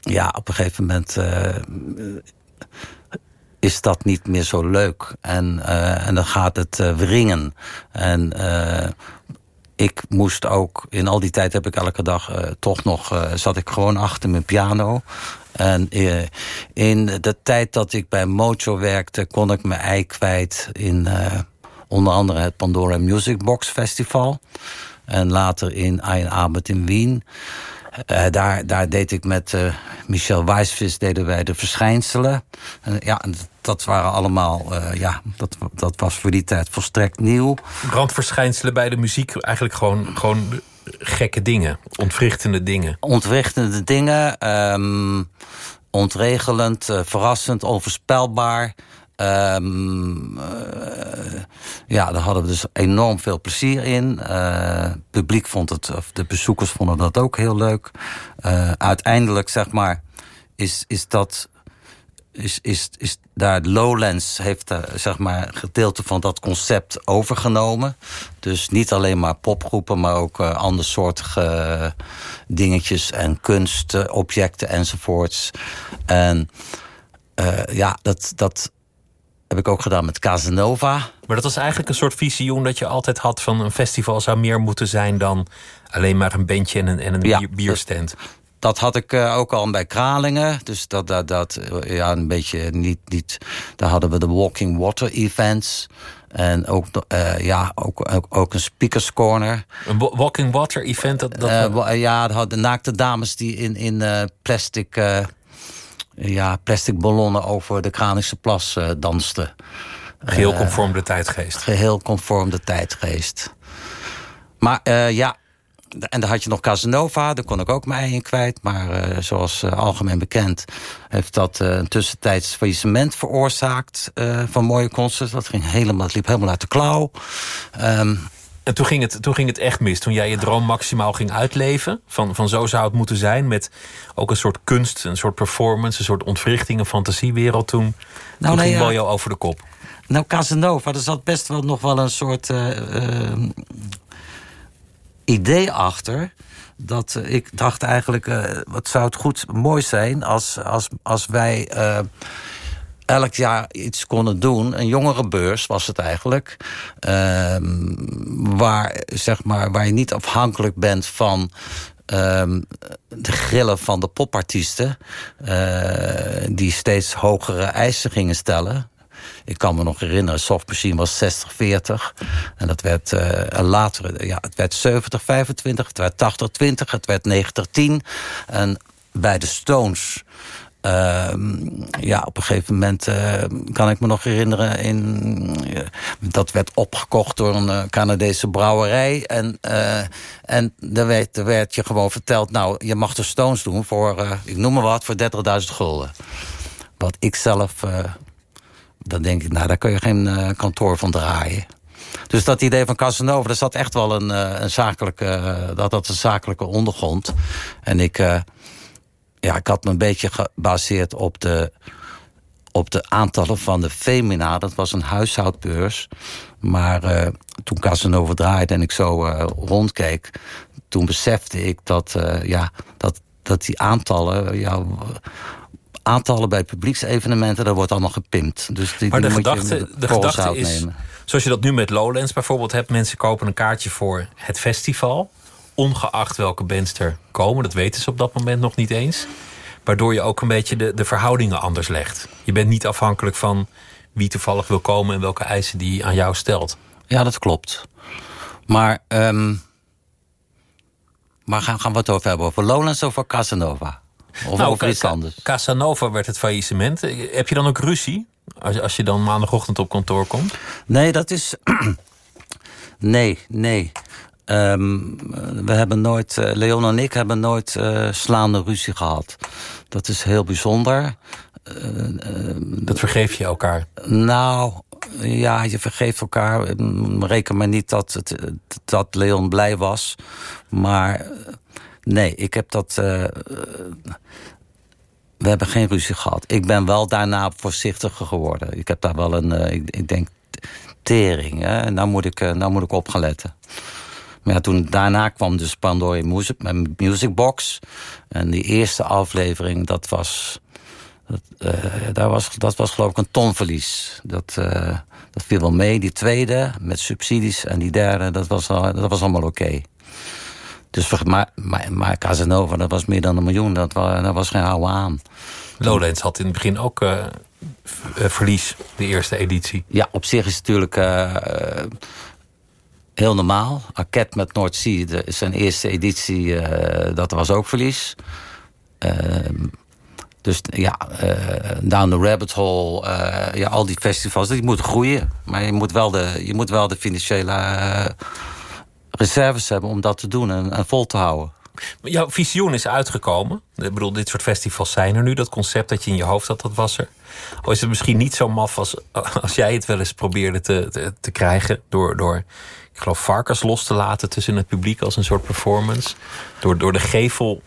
ja, op een gegeven moment... Uh, is dat niet meer zo leuk. En, en dan gaat het wringen. En ik moest ook, in al die tijd heb ik elke dag toch nog, zat ik gewoon achter mijn piano. En uh, in de tijd dat ik bij Mojo werkte, kon ik mijn ei kwijt in onder andere het Pandora Music Box Festival. En later in Ein in Wien. Uh, daar, daar deed ik met Michel Wijsvis deden wij de verschijnselen. Ja, dat waren allemaal, ja, dat, dat was voor die tijd volstrekt nieuw. Brandverschijnselen bij de muziek, eigenlijk gewoon, gewoon gekke dingen, ontwrichtende dingen. Ontwrichtende dingen, um, ontregelend, verrassend, onvoorspelbaar. Um, ja, daar hadden we dus enorm veel plezier in. Uh, het publiek vond het, of de bezoekers vonden dat ook heel leuk. Uiteindelijk, zeg maar, is, is dat. Is, is, is daar Lowlands heeft uh, zeg maar gedeelte van dat concept overgenomen. Dus niet alleen maar popgroepen, maar ook uh, andersoortige dingetjes en kunstobjecten enzovoorts. En uh, ja, dat, dat, heb ik ook gedaan met Casanova. Maar dat was eigenlijk een soort visioen dat je altijd had van een festival zou meer moeten zijn dan alleen maar een bandje en een, en een ja, bierstand. Dat had ik uh, ook al bij Kralingen. Dus dat, dat, dat eh, ja, een beetje niet, niet. Daar hadden we de Walking Water Events. En ook, uh, ja, ook, ook, ook, een speakers corner. Een Walking Water event? Dat, dat uh, ja, de naakte dames die in, in plastic ja, plastic ballonnen over de Kranische plas dansten. Geheel conform de tijdgeest. Geheel conform de tijdgeest. Maar ja, en dan had je nog Casanova, daar kon ik ook mij in kwijt. Maar uh, zoals uh, algemeen bekend heeft dat uh, een tussentijds faillissement veroorzaakt van mooie concerts. Dat, ging helemaal, dat liep helemaal uit de klauw. Um, en toen ging, het, toen ging het echt mis. Toen jij je droom maximaal ging uitleven. Van, van zo zou het moeten zijn. Met ook een soort kunst, een soort performance, een soort ontwrichting, een fantasiewereld. Toen, nou, toen nee, ging ja. over de kop. Nou, Casanova, er zat best wel nog wel een soort idee achter. Dat uh, ik dacht eigenlijk, uh, wat zou het goed mooi zijn als, als, als wij uh, elk jaar iets konden doen. Een jongerenbeurs was het eigenlijk. Ehm, waar, zeg maar, waar je niet afhankelijk bent van ehm, de grillen van de popartiesten... die steeds hogere eisen gingen stellen. Ik kan me nog herinneren, Soft Machine was 60-40. En dat werd uh, later, ja, het werd 70-25, het werd 80-20, het werd 90-10. En bij de Stones... Uh, ja, op een gegeven moment uh, kan ik me nog herinneren... In, uh, dat werd opgekocht door een Canadese brouwerij. En, en werd, daar werd je gewoon verteld... nou, je mag de Stones doen voor, ik noem maar wat, voor 30.000 gulden. Wat ik zelf dan denk ik, nou, daar kun je geen uh, kantoor van draaien. Dus dat idee van Casanova, daar zat echt wel een, uh, een zakelijke, uh, dat had een zakelijke ondergrond. En ik, ja, ik had me een beetje gebaseerd op de, op de aantallen van de Femina. Dat was een huishoudbeurs. Maar toen Casanova draaide en ik zo rondkeek... toen besefte ik dat, ja, dat, dat die aantallen... Ja, aantallen bij publieksevenementen, dat wordt allemaal gepimpt. Dus die, maar de gedachte, je de gedachte is, nemen. zoals je dat nu met Lowlands bijvoorbeeld hebt... mensen kopen een kaartje voor het festival... ongeacht welke bands er komen. Dat weten ze op dat moment nog niet eens. Waardoor je ook een beetje de, de verhoudingen anders legt. Je bent niet afhankelijk van wie toevallig wil komen... en welke eisen die aan jou stelt. Ja, dat klopt. Maar, um, maar gaan, gaan we het over hebben? Over Lowlands of over Casanova? Of nou, over iets anders? Casanova werd het faillissement. Heb je dan ook ruzie? Als, als je dan maandagochtend op kantoor komt? Nee, dat is... [clears throat] nee, nee. Um, we hebben nooit, uh, Leon en ik hebben nooit uh, slaande ruzie gehad. Dat is heel bijzonder. Uh, dat vergeef je elkaar? Nou, ja, je vergeeft elkaar. Reken maar niet dat, het, dat Leon blij was. Maar nee, ik heb dat we hebben geen ruzie gehad. Ik ben wel daarna voorzichtiger geworden. Ik heb daar wel een, uh, ik, ik, denk, tering. Hè? Nou, moet ik, nou moet ik op gaan letten. Maar ja, toen, daarna kwam dus Pandora Music, mijn Box. En die eerste aflevering, dat was... Dat, daar was, dat was geloof ik een tonverlies. Dat, dat viel wel mee. Die tweede, met subsidies. En die derde, dat was, dat was allemaal oké. Dus maar, maar, maar Casanova, dat was meer dan een miljoen. Dat, was, dat was geen oude aan. Lowlands had in het begin ook uh, verlies, de eerste editie. Ja, op zich is het natuurlijk uh, heel normaal. Arquette met Noordzee, zijn eerste editie, uh, dat was ook verlies. Ehm, dus ja, Down the Rabbit Hole, ja, al die festivals, die moeten groeien. Maar je moet wel de, je moet wel de financiële reserves hebben om dat te doen en, en vol te houden. Jouw visioen is uitgekomen. Ik bedoel, dit soort festivals zijn er nu. Dat concept dat je in je hoofd had, dat was er. Of is het misschien niet zo maf als, als jij het wel eens probeerde te, te, te krijgen... Door, door, ik geloof, varkens los te laten tussen het publiek als een soort performance. Door, door de gevel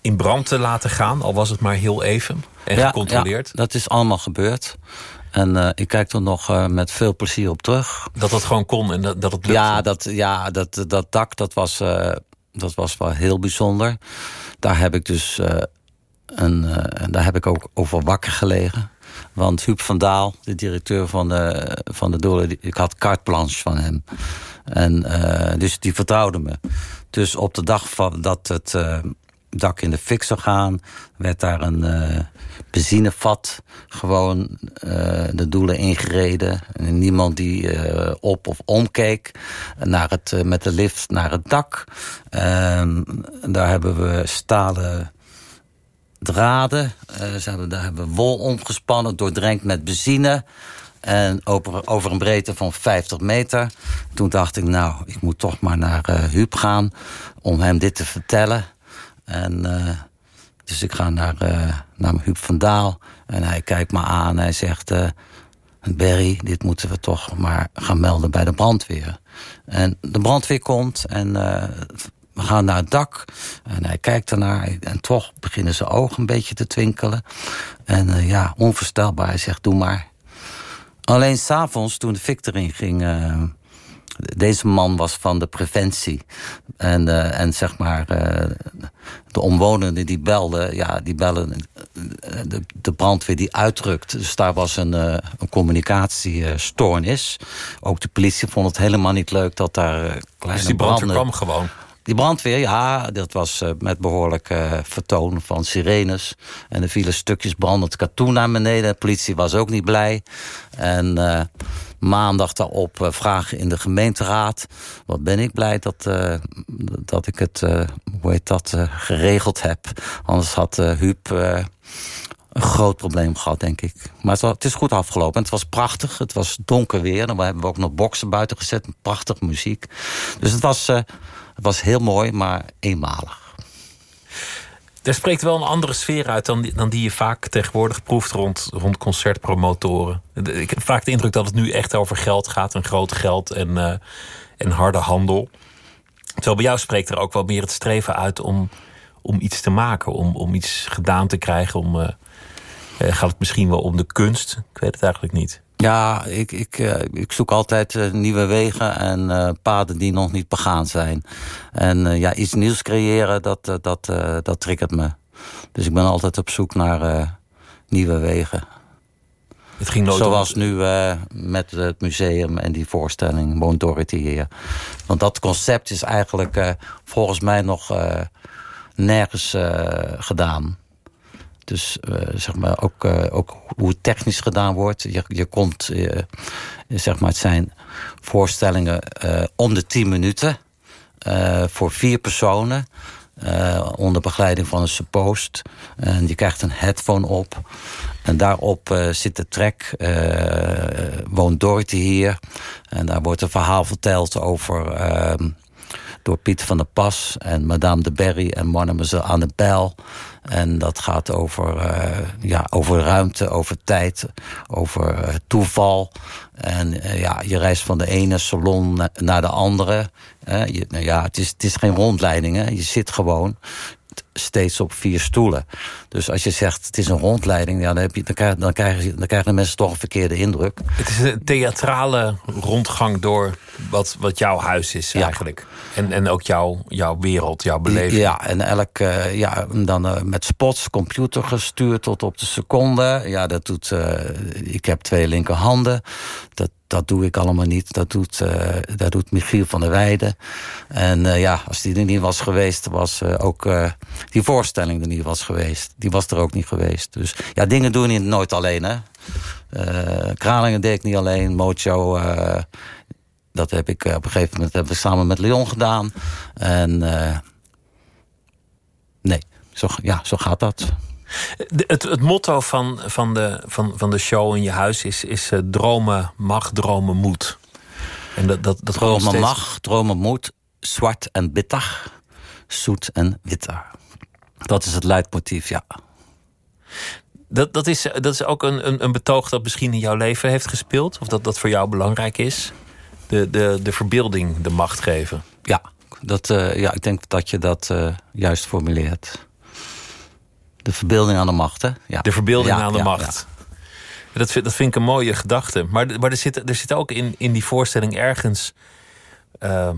in brand te laten gaan, al was het maar heel even. En ja, gecontroleerd. Ja, dat is allemaal gebeurd. En uh, ik kijk er nog uh, met veel plezier op terug. Dat dat gewoon kon en dat, dat het lukte? Ja, dat, ja dat, dat dak dat was, uh, dat was wel heel bijzonder. Daar heb ik dus een, daar heb ik ook over wakker gelegen. Want Huub van Daal, de directeur van de, van de Doelen... ik had carte blanche van hem. En, dus die vertrouwde me. Dus op de dag van dat het dak in de fik zou gaan... werd daar een benzinevat gewoon uh, de doelen ingereden. En niemand die uh, op of omkeek naar het, met de lift naar het dak. Ehm, daar hebben we stalen draden. ze hebben, daar hebben wol omgespannen, doordrenkt met benzine. En over, over een breedte van 50 meter. Toen dacht ik, nou, ik moet toch maar naar Huub gaan... om hem dit te vertellen. En dus ik ga naar, uh, naar Huub van Daal. En hij kijkt me aan hij zegt... Uh, Berry, dit moeten we toch maar gaan melden bij de brandweer. En de brandweer komt en uh, we gaan naar het dak. En hij kijkt ernaar en toch beginnen zijn ogen een beetje te twinkelen. En ja, onvoorstelbaar. Hij zegt, doe maar. Alleen s'avonds, toen de fik erin ging deze man was van de preventie. En, uh, en zeg maar, uh, de omwonenden die belden, ja, die bellen de, de brandweer die uitdrukt. Dus daar was een, uh, een communicatiestoornis. Ook de politie vond het helemaal niet leuk dat daar kleine Dus die brandweer kwam gewoon? Die brandweer, ja, dat was uh, met behoorlijk uh, vertoon van sirenes. En er vielen stukjes brandend katoen naar beneden. De politie was ook niet blij. En uh, maandag daarop vragen in de gemeenteraad. Wat ben ik blij dat, dat ik het, hoe heet dat, geregeld heb. Anders had Huub een groot probleem gehad, denk ik. Maar het, is goed afgelopen. Het was prachtig. Het was donker weer. Dan hebben we ook nog boksen buiten gezet. Prachtige muziek. Dus het was... Het was heel mooi, maar eenmalig. Er spreekt wel een andere sfeer uit dan die, dan die je vaak tegenwoordig proeft rond, rond concertpromotoren. Ik heb vaak de indruk dat het nu echt over geld gaat, en groot geld en, uh, en harde handel. Terwijl bij jou spreekt er ook wel meer het streven uit om, om iets te maken, om, om iets gedaan te krijgen. Om, uh, gaat het misschien wel om de kunst? Ik weet het eigenlijk niet. Ja, ik, ik, uh, ik zoek altijd uh, nieuwe wegen en uh, paden die nog niet begaan zijn. En ja, iets nieuws creëren, dat, dat, dat triggert me. Dus ik ben altijd op zoek naar nieuwe wegen. Het ging nooit Zoals om... nu met het museum en die voorstelling Woont Dorothy hier. Want dat concept is eigenlijk volgens mij nog nergens gedaan. Dus uh, zeg maar ook, uh, ook hoe het technisch gedaan wordt. Je, je komt, uh, zeg maar, het zijn voorstellingen om de 10 minuten. voor vier personen. onder begeleiding van een suppost. En je krijgt een headphone op. En daarop zit de track. woont Dorothy hier. En daar wordt een verhaal verteld over ehm, door Piet van der Pas en Madame de Berry en Mademoiselle Anne Bel. En dat gaat over, uh, ja, over ruimte, over tijd, over uh, toeval. En uh, ja, je reist van de ene salon naar de andere. Je, nou ja, het, is, het is geen rondleiding, hè. je zit gewoon steeds op vier stoelen. Dus als je zegt het is een rondleiding, ja, dan, heb je, dan, krijgen, dan, krijgen, dan krijgen de mensen toch een verkeerde indruk. Het is een theatrale rondgang door wat, wat jouw huis is Ja. eigenlijk. En, en ook jouw, jouw wereld, jouw beleving. Ja, en elk, uh, ja, dan uh, met spots, computer gestuurd tot op de seconde. Ja, dat doet, uh, ik heb twee linkerhanden. Dat, dat doe ik allemaal niet. Dat doet, uh, dat doet Michiel van der Weijden. En uh, ja, als die er niet was geweest, was uh, ook die voorstelling er niet was geweest. Die was er ook niet geweest. Dus ja, dingen doen je nooit alleen, hè. Kralingen deed ik niet alleen. Mojo, dat heb ik op een gegeven moment hebben we samen met Leon gedaan. En nee, zo, ja, zo gaat dat. De, het, het, motto van, van, de, van, van de show in je huis is, is uh, dromen mag, dromen moet. En dat, dat, dat dromen steeds... mag, dromen moet, zwart en bitter, zoet en witter. Dat is het leidmotief, ja. Dat, dat, is, dat is ook een, een, een betoog dat misschien in jouw leven heeft gespeeld? Of dat dat voor jou belangrijk is? De, de, de verbeelding de macht geven? Ja, dat, uh, ja ik denk dat je dat uh, juist formuleert. De verbeelding aan de macht, hè? Ja. De verbeelding ja, aan de ja, macht. Dat, vind, dat vind ik een mooie gedachte. Maar, maar er, zit, er zit ook in, in die voorstelling ergens... Uh,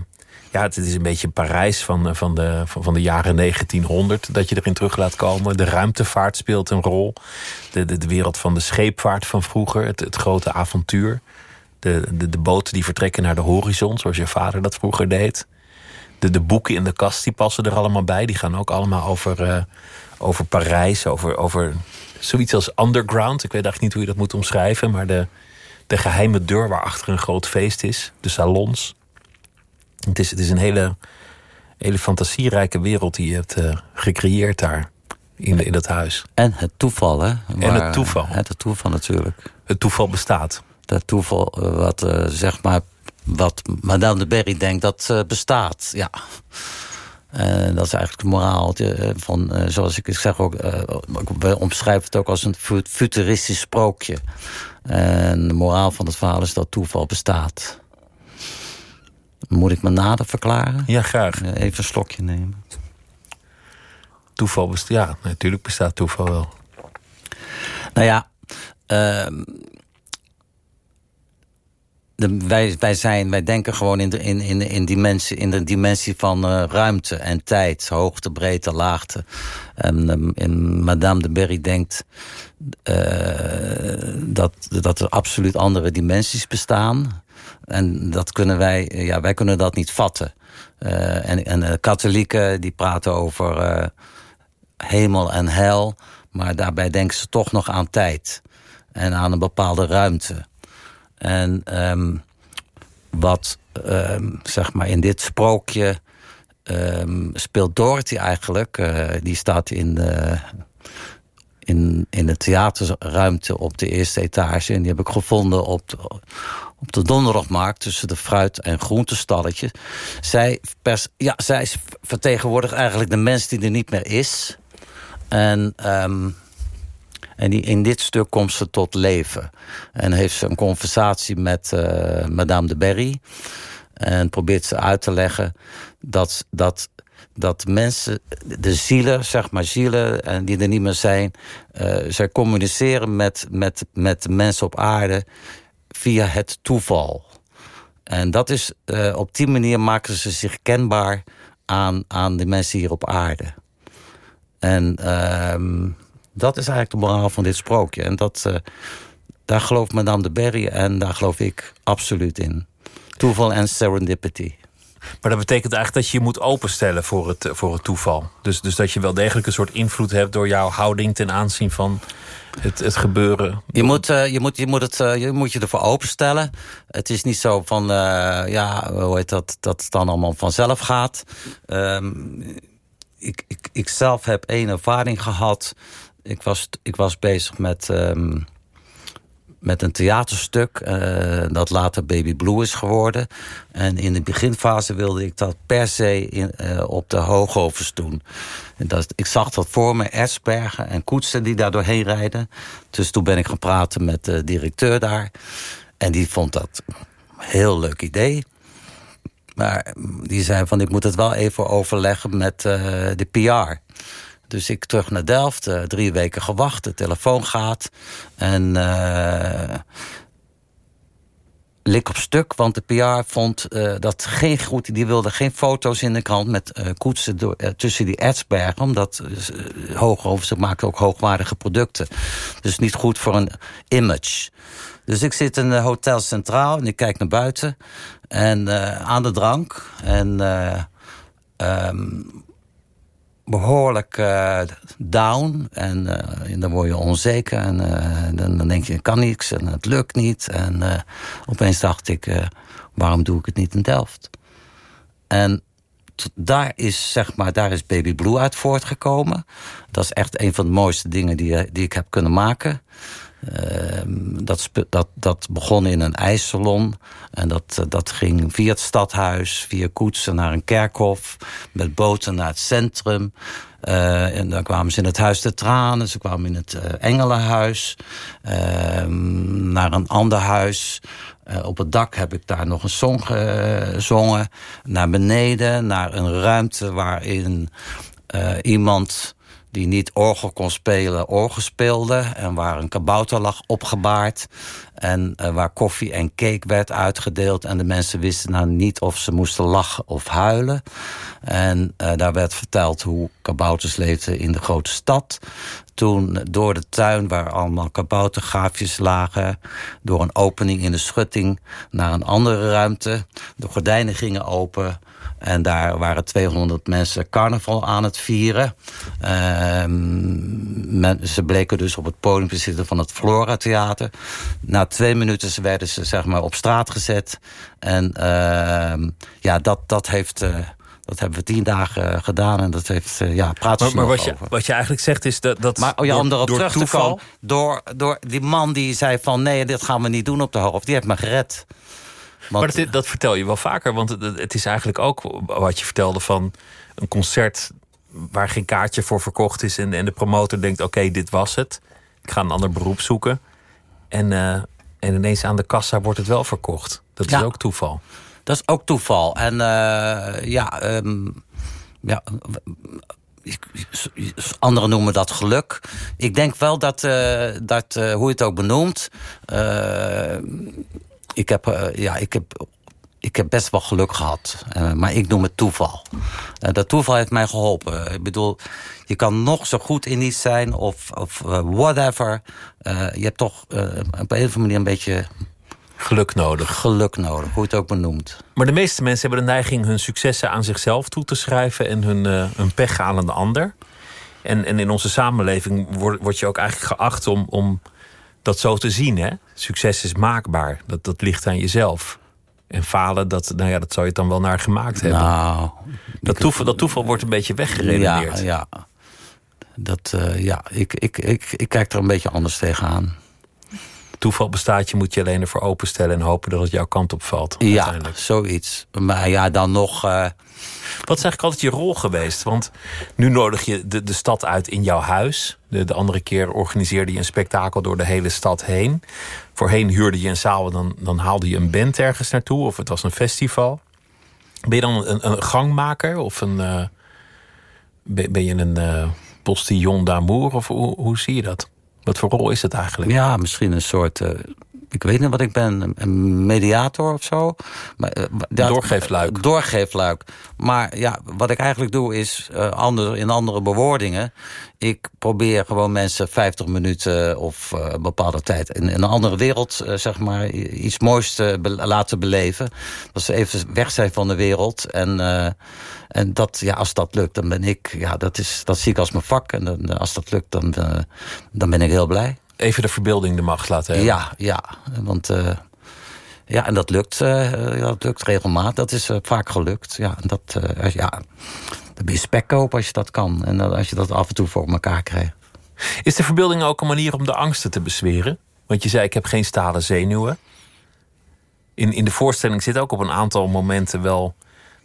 ja, het is een beetje Parijs van, van, de, van, de jaren 1900... dat je erin terug laat komen. De ruimtevaart speelt een rol. De, de, de wereld van de scheepvaart van vroeger. Het, het grote avontuur. De, de, de boten die vertrekken naar de horizon... zoals je vader dat vroeger deed. De, de boeken in de kast die passen er allemaal bij. Die gaan ook allemaal over... Uh, over Parijs, over, over zoiets als underground. Ik weet eigenlijk niet hoe je dat moet omschrijven, maar de, de geheime deur waarachter een groot feest is, de salons. Het is, het is een hele, hele fantasierijke wereld die je hebt uh, gecreëerd daar in, in dat huis. En het toeval, hè? en het toeval. Het, het toeval natuurlijk. Het toeval bestaat. Dat toeval eh, wat, uh, zeg maar, wat Madame de Berry denkt dat uh, bestaat, ja. Uh, dat is eigenlijk de moraal van, zoals ik zeg ook, we omschrijven het ook als een futuristisch sprookje. En de moraal van het verhaal is dat toeval bestaat. Moet ik me nader verklaren? Ja, graag. Even een slokje nemen. Toeval bestaat, ja, natuurlijk bestaat toeval wel. Nou ja, uh, de, wij, wij, wij denken gewoon in de, in, in, in dimensie, in de dimensie van uh, ruimte en tijd. Hoogte, breedte, laagte. En, en Madame de Berry denkt uh, dat, dat er absoluut andere dimensies bestaan. En dat kunnen wij, ja, wij kunnen dat niet vatten. Uh, en, en katholieken die praten over hemel en hel. Maar daarbij denken ze toch nog aan tijd. En aan een bepaalde ruimte. En um, wat um, zeg maar in dit sprookje um, speelt Dorothy eigenlijk. Uh, die staat in de, in, in de theaterruimte op de eerste etage. En die heb ik gevonden op de, op de donderdagmarkt tussen de fruit- en groentestalletjes. Zij, ja, zij vertegenwoordigt eigenlijk de mens die er niet meer is. En um, en die, in dit stuk komt ze tot leven. En heeft ze een conversatie met uh, Madame de Berry. En probeert ze uit te leggen dat, dat, dat mensen, de zielen, zeg maar zielen, en die er niet meer zijn, uh, zij communiceren met, met, met mensen op aarde via het toeval. En dat is, op die manier maken ze zich kenbaar aan, aan de mensen hier op aarde. En uh, dat is eigenlijk de moraal van dit sprookje. En dat, uh, daar gelooft Madame de Berry en daar geloof ik absoluut in. Toeval en serendipity. Maar dat betekent eigenlijk dat je je moet openstellen voor het, voor het toeval. Dus, dus dat je wel degelijk een soort invloed hebt door jouw houding ten aanzien van het, het gebeuren. Je moet, uh, je, moet, je, moet het, uh, je moet je ervoor openstellen. Het is niet zo van, uh, ja, hoe heet dat, dat het dan allemaal vanzelf gaat. Um, ik, ik, ik zelf heb één ervaring gehad ik was, ik was bezig met, um, met een theaterstuk uh, dat later Baby Blue is geworden. En in de beginfase wilde ik dat per se in, uh, op de Hoogovens doen. En dat, ik zag dat voor me, Ersbergen en koetsen die daar doorheen rijden. Dus toen ben ik gaan praten met de directeur daar. En die vond dat een heel leuk idee. Maar die zei van, ik moet het wel even overleggen met uh, de PR. Dus ik terug naar Delft, uh, drie weken gewacht, de telefoon gaat. En uh, lik op stuk, want de PR vond uh, dat geen goed... die wilde geen foto's in de krant met koetsen door, tussen die Edsbergen... omdat hoog, ze maken ook hoogwaardige producten. Dus niet goed voor een image. Dus ik zit in Hotel Centraal en ik kijk naar buiten. En aan de drank. En... Um, behoorlijk uh, down. En, en, dan word je onzeker. En uh, dan, dan, denk je, kan niks en het lukt niet. En opeens dacht ik, waarom doe ik het niet in Delft? En daar is, zeg maar, daar is Baby Blue uit voortgekomen. Dat is echt een van de mooiste dingen die, die ik heb kunnen maken. Ehm, dat, dat, dat begon in een ijssalon. En dat, eh, dat ging via het stadhuis, via koetsen naar een kerkhof. Met boten naar het centrum. Uh, en dan kwamen ze in het Huis de Tranen. Ze kwamen in het uh, Engelenhuis. Uh, naar een ander huis. op het dak heb ik daar nog een song gezongen. Naar beneden, naar een ruimte waarin iemand die niet orgel kon spelen, orgel speelde. En waar een kabouter lag opgebaard. En uh, waar koffie en cake werd uitgedeeld. En de mensen wisten nou niet of ze moesten lachen of huilen. En uh, daar werd verteld hoe kabouters leefden in de grote stad. Toen door de tuin waar allemaal kaboutergaafjes lagen... door een opening in de schutting naar een andere ruimte. De gordijnen gingen open... En daar waren 200 mensen carnaval aan het vieren. Uh, men, ze bleken dus op het podium te zitten van het Flora Theater. Na twee minuten werden ze zeg maar, op straat gezet. En uh, ja, dat, dat heeft... Uh, Dat hebben we tien dagen gedaan en dat heeft, uh, ja, praten maar, maar wat, je, over. wat je eigenlijk zegt is dat... dat maar oh ja, door, om erop door terug toeval, te komen, door, door die man die zei van... nee, dit gaan we niet doen op de hoofd, die heeft me gered. Want, Maar dat, dat vertel je wel vaker, want het, het is eigenlijk ook wat je vertelde van een concert waar geen kaartje voor verkocht is en, en de promotor denkt: oké, dit was het. Ik ga een ander beroep zoeken. En, uh, en ineens aan de kassa wordt het wel verkocht. Dat is ook toeval. Dat is ook toeval. En uh, ja, um, ja anderen noemen dat geluk. Ik denk wel dat, uh, dat uh, hoe je het ook benoemt... ik, heb, ja, ik, heb, ik heb best wel geluk gehad. maar ik noem het toeval. dat toeval heeft mij geholpen. Ik bedoel, je kan nog zo goed in iets zijn of, of whatever. je hebt toch op een of andere manier een beetje Geluk nodig. Geluk nodig, hoe je het ook benoemt. Maar de meeste mensen hebben de neiging hun successen aan zichzelf toe te schrijven en hun, hun pech aan een ander. En, en in onze samenleving word, word je ook eigenlijk geacht om, om dat zo te zien. Hè? Succes is maakbaar, dat, dat ligt aan jezelf. En falen, dat, nou ja, dat zou je het dan wel naar gemaakt hebben. Nou, dat, toeval, dat toeval wordt een beetje weggeredeneerd. Ja, ja. Dat, uh, ja ik, ik, ik, ik kijk er een beetje anders tegenaan toeval bestaat, je moet je alleen ervoor openstellen en hopen dat het jouw kant op valt. Ja, zoiets. Maar ja, dan nog. Uh... Wat is eigenlijk altijd je rol geweest? Want nu nodig je de, de stad uit in jouw huis. De, de andere keer organiseerde je een spektakel door de hele stad heen. Voorheen huurde je een zaal dan, dan haalde je een band ergens naartoe, of het was een festival. Ben je dan een, een gangmaker of een. Uh, ben, ben, je een uh, postillon d'amour? Of hoe, hoe zie je dat? Wat voor rol is het eigenlijk? Ja, misschien een soort. Uh, ik weet niet wat ik ben, een mediator of zo. Maar, uh, dat, doorgeefluik. Doorgeefluik. Maar ja, wat ik eigenlijk doe is, uh, ander, in andere bewoordingen... ik probeer gewoon mensen 50 minuten of een bepaalde tijd... in, in, een andere wereld, zeg maar, iets moois te be laten beleven. Dat ze even weg zijn van de wereld. En, en dat, ja, als dat lukt, dan ben ik... Ja, dat, is, dat zie ik als mijn vak. En dan, als dat lukt, dan, dan ben ik heel blij even de verbeelding de macht laten hebben. Ja, ja. Want uh, ja, en dat lukt, uh, dat lukt regelmatig. Dat is uh, vaak gelukt. Ja, en dat, ja, dan ben je spekkoop als je dat kan. En als je dat af en toe voor elkaar krijgt. Is de verbeelding ook een manier om de angsten te bezweren? Want je zei, ik heb geen stalen zenuwen. In, in de voorstelling zit ook op een aantal momenten wel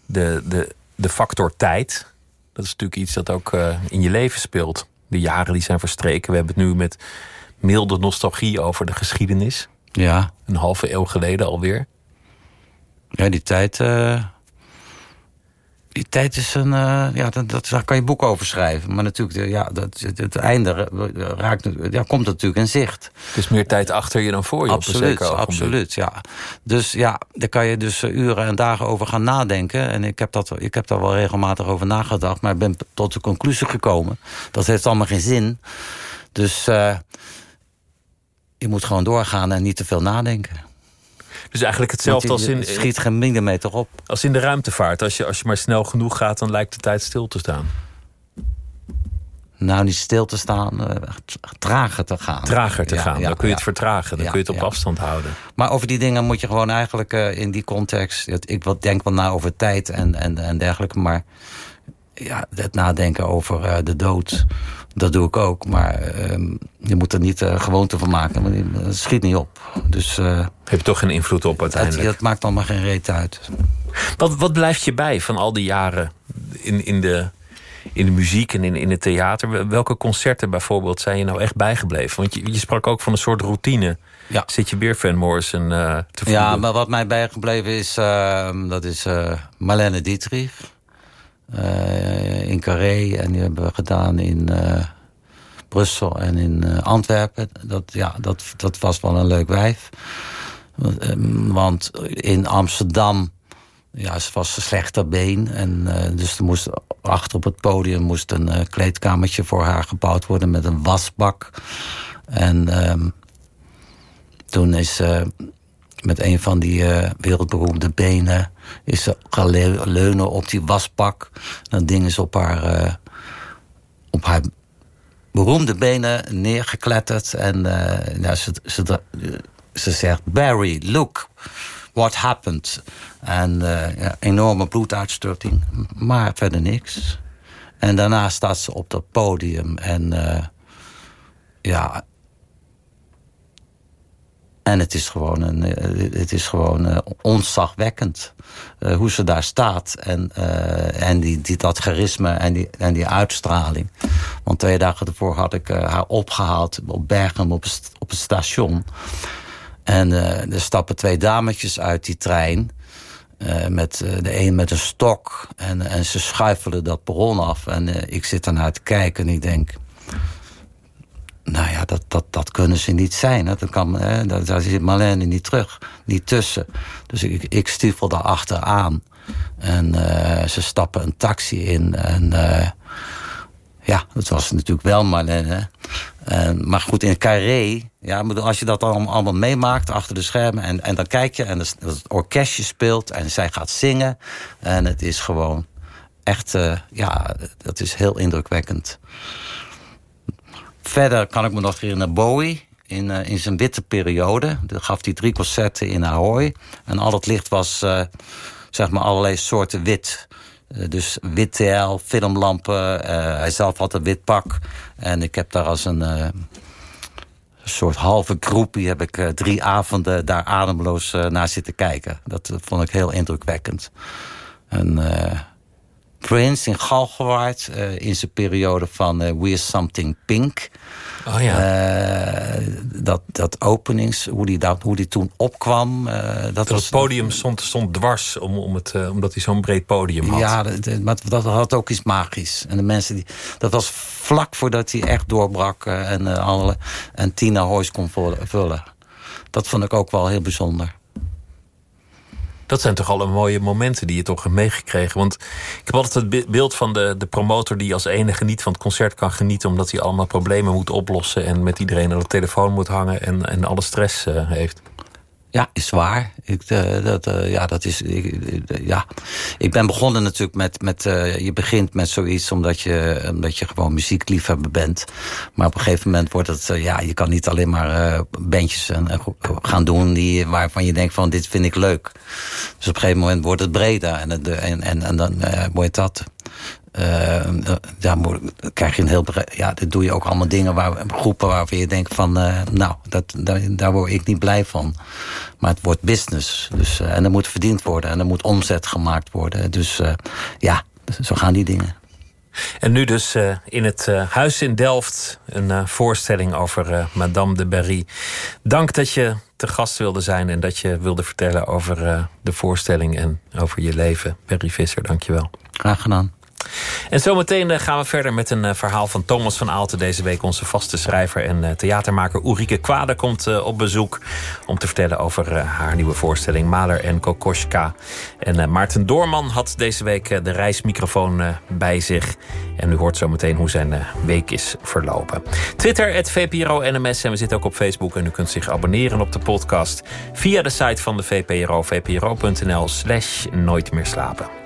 de, de, de factor tijd. Dat is natuurlijk iets dat ook in je leven speelt. De jaren die zijn verstreken. We hebben het nu met milde nostalgie over de geschiedenis. Ja. Een halve eeuw geleden alweer. Ja, die tijd. Uh, die tijd is een. Uh, ja, dat, dat, daar kan je boek over schrijven. Maar natuurlijk, ja, dat, het, het einde raakt, ja, komt natuurlijk in zicht. Het is meer tijd achter je dan voor je. Absoluut, absoluut. Ja. Dus ja, daar kan je dus uren en dagen over gaan nadenken. En ik heb, dat, ik heb daar wel regelmatig over nagedacht. Maar ik ben tot de conclusie gekomen. Dat heeft allemaal geen zin. Dus. Uh, je moet gewoon doorgaan en niet te veel nadenken. Dus eigenlijk hetzelfde als in... Het schiet geen millimeter op. Als in de ruimtevaart. Als je, als je maar snel genoeg gaat, dan lijkt de tijd stil te staan. Nou, niet stil te staan, uh, trager te gaan. Trager te ja, gaan, ja, dan kun je ja. het vertragen. Dan kun je het op afstand houden. Maar over die dingen moet je gewoon eigenlijk uh, in die context... Ik denk wel na over tijd en, en, en dergelijke, maar... Ja, het nadenken over uh, de dood, dat doe ik ook. Maar je moet er niet gewoonte van maken, want het schiet niet op. Dus Heb je toch geen invloed op uiteindelijk. dat maakt allemaal geen reet uit. Wat, wat blijft je bij van al die jaren in, in, de, in de muziek en in, in het theater? Welke concerten bijvoorbeeld zijn je nou echt bijgebleven? Want je, je sprak ook van een soort routine. Ja. Zit je weer Van Morrison uh, te voelen? Ja, maar wat mij bijgebleven is, uh, dat is uh, Marlene Dietrich. In Carré en die hebben we gedaan in Brussel en in Antwerpen. Dat, ja, dat, dat was wel een leuk wijf. Want in Amsterdam ja, ze was een slechter been. En, dus er moest achter op het podium moest een kleedkamertje voor haar gebouwd worden met een wasbak. En um, toen is ze met een van die wereldberoemde benen is ze gaan le leunen op die wasbak. Dat ding is op haar, op haar beroemde benen neergekletterd. En ja, ze, ze, ze zegt, Barry, look. what happened? En ja, enorme bloeduitstorting, maar verder niks. En daarna staat ze op dat podium en ja, en het is gewoon, een, het is gewoon onzagwekkend hoe ze daar staat. En, en die, die, dat charisma en die, en die uitstraling. Want twee dagen ervoor had ik haar opgehaald op Bergen op, op het station. En er stappen twee dametjes uit die trein. Met de een met een stok. En, en ze schuifelen dat perron af. En ik zit ernaar te kijken en ik denk... Nou ja, dat, dat, dat kunnen ze niet zijn. Dat kan, hè, daar zit Marlene niet terug, niet tussen. Dus ik, ik stiefel daar achteraan. En ze stappen een taxi in. En ja, dat was natuurlijk wel Marlene. Maar goed, in Carré, ja, als je dat allemaal, meemaakt achter de schermen... en, en dan kijk je en het, orkestje speelt en zij gaat zingen... en het is gewoon echt, uh, ja, dat is heel indrukwekkend. Verder kan ik me nog herinneren Bowie in, uh, in zijn witte periode. Dan gaf hij drie concerten in Ahoy. En al het licht was, zeg maar, allerlei soorten wit... Uh, dus wit TL, filmlampen. Hij zelf had een wit pak. En ik heb daar als een soort halve groepie... heb ik drie avonden daar ademloos naar zitten kijken. Dat vond ik heel indrukwekkend. En Prince in Galgenwaard... in zijn periode van We're Something Pink... Oh ja. Uh, dat, dat openings, hoe die, dat, hoe die toen opkwam. Uh, dat was, het podium stond, stond dwars, om, om het, uh, omdat hij zo'n breed podium had. Ja, dat, maar dat had ook iets magisch. En de mensen die, dat was vlak voordat hij echt doorbrak en, alle, en Tina Hoys kon vullen. Dat vond ik ook wel heel bijzonder. Dat zijn toch alle mooie momenten die je toch hebt meegekregen. Want ik heb altijd het beeld van de, de promotor die als enige niet van het concert kan genieten. omdat hij allemaal problemen moet oplossen. en met iedereen aan de telefoon moet hangen en, en alle stress uh, heeft. Ja, is waar. Ik, uh, dat, uh, ja, dat is, ik, uh, ja. ik ben begonnen natuurlijk met... met je begint met zoiets omdat je, omdat je gewoon muziekliefhebber bent. Maar op een gegeven moment wordt het... ja, je kan niet alleen maar bandjes gaan doen die, waarvan je denkt van dit vind ik leuk. Dus op een gegeven moment wordt het breder. En, en, en, en dan wordt dat uh, ja, krijg je een heel ja, dat doe je ook allemaal dingen waar groepen waarvan je denkt van, uh, nou, dat, daar, daar word ik niet blij van. Maar het wordt business. Dus, uh, en er moet verdiend worden en er moet omzet gemaakt worden. Dus ja, zo gaan die dingen. En nu dus in het Huis in Delft een voorstelling over Madame de Berry. Dank dat je te gast wilde zijn en dat je wilde vertellen over de voorstelling en over je leven. Berry Visser, dank je wel. Graag gedaan. En zometeen eh, gaan we verder met een eh, verhaal van Thomas van Aalten. Deze week onze vaste schrijver en eh, theatermaker Ulrike Kwade komt op bezoek... om te vertellen over haar nieuwe voorstelling Maler en Kokoschka. En Maarten Doorman had deze week de reismicrofoon bij zich. En u hoort zometeen hoe zijn week is verlopen. Twitter, het VPRO-NMS en we zitten ook op Facebook. En u kunt zich abonneren op de podcast via de site van de VPRO, vpro.nl slash nooit meer slapen.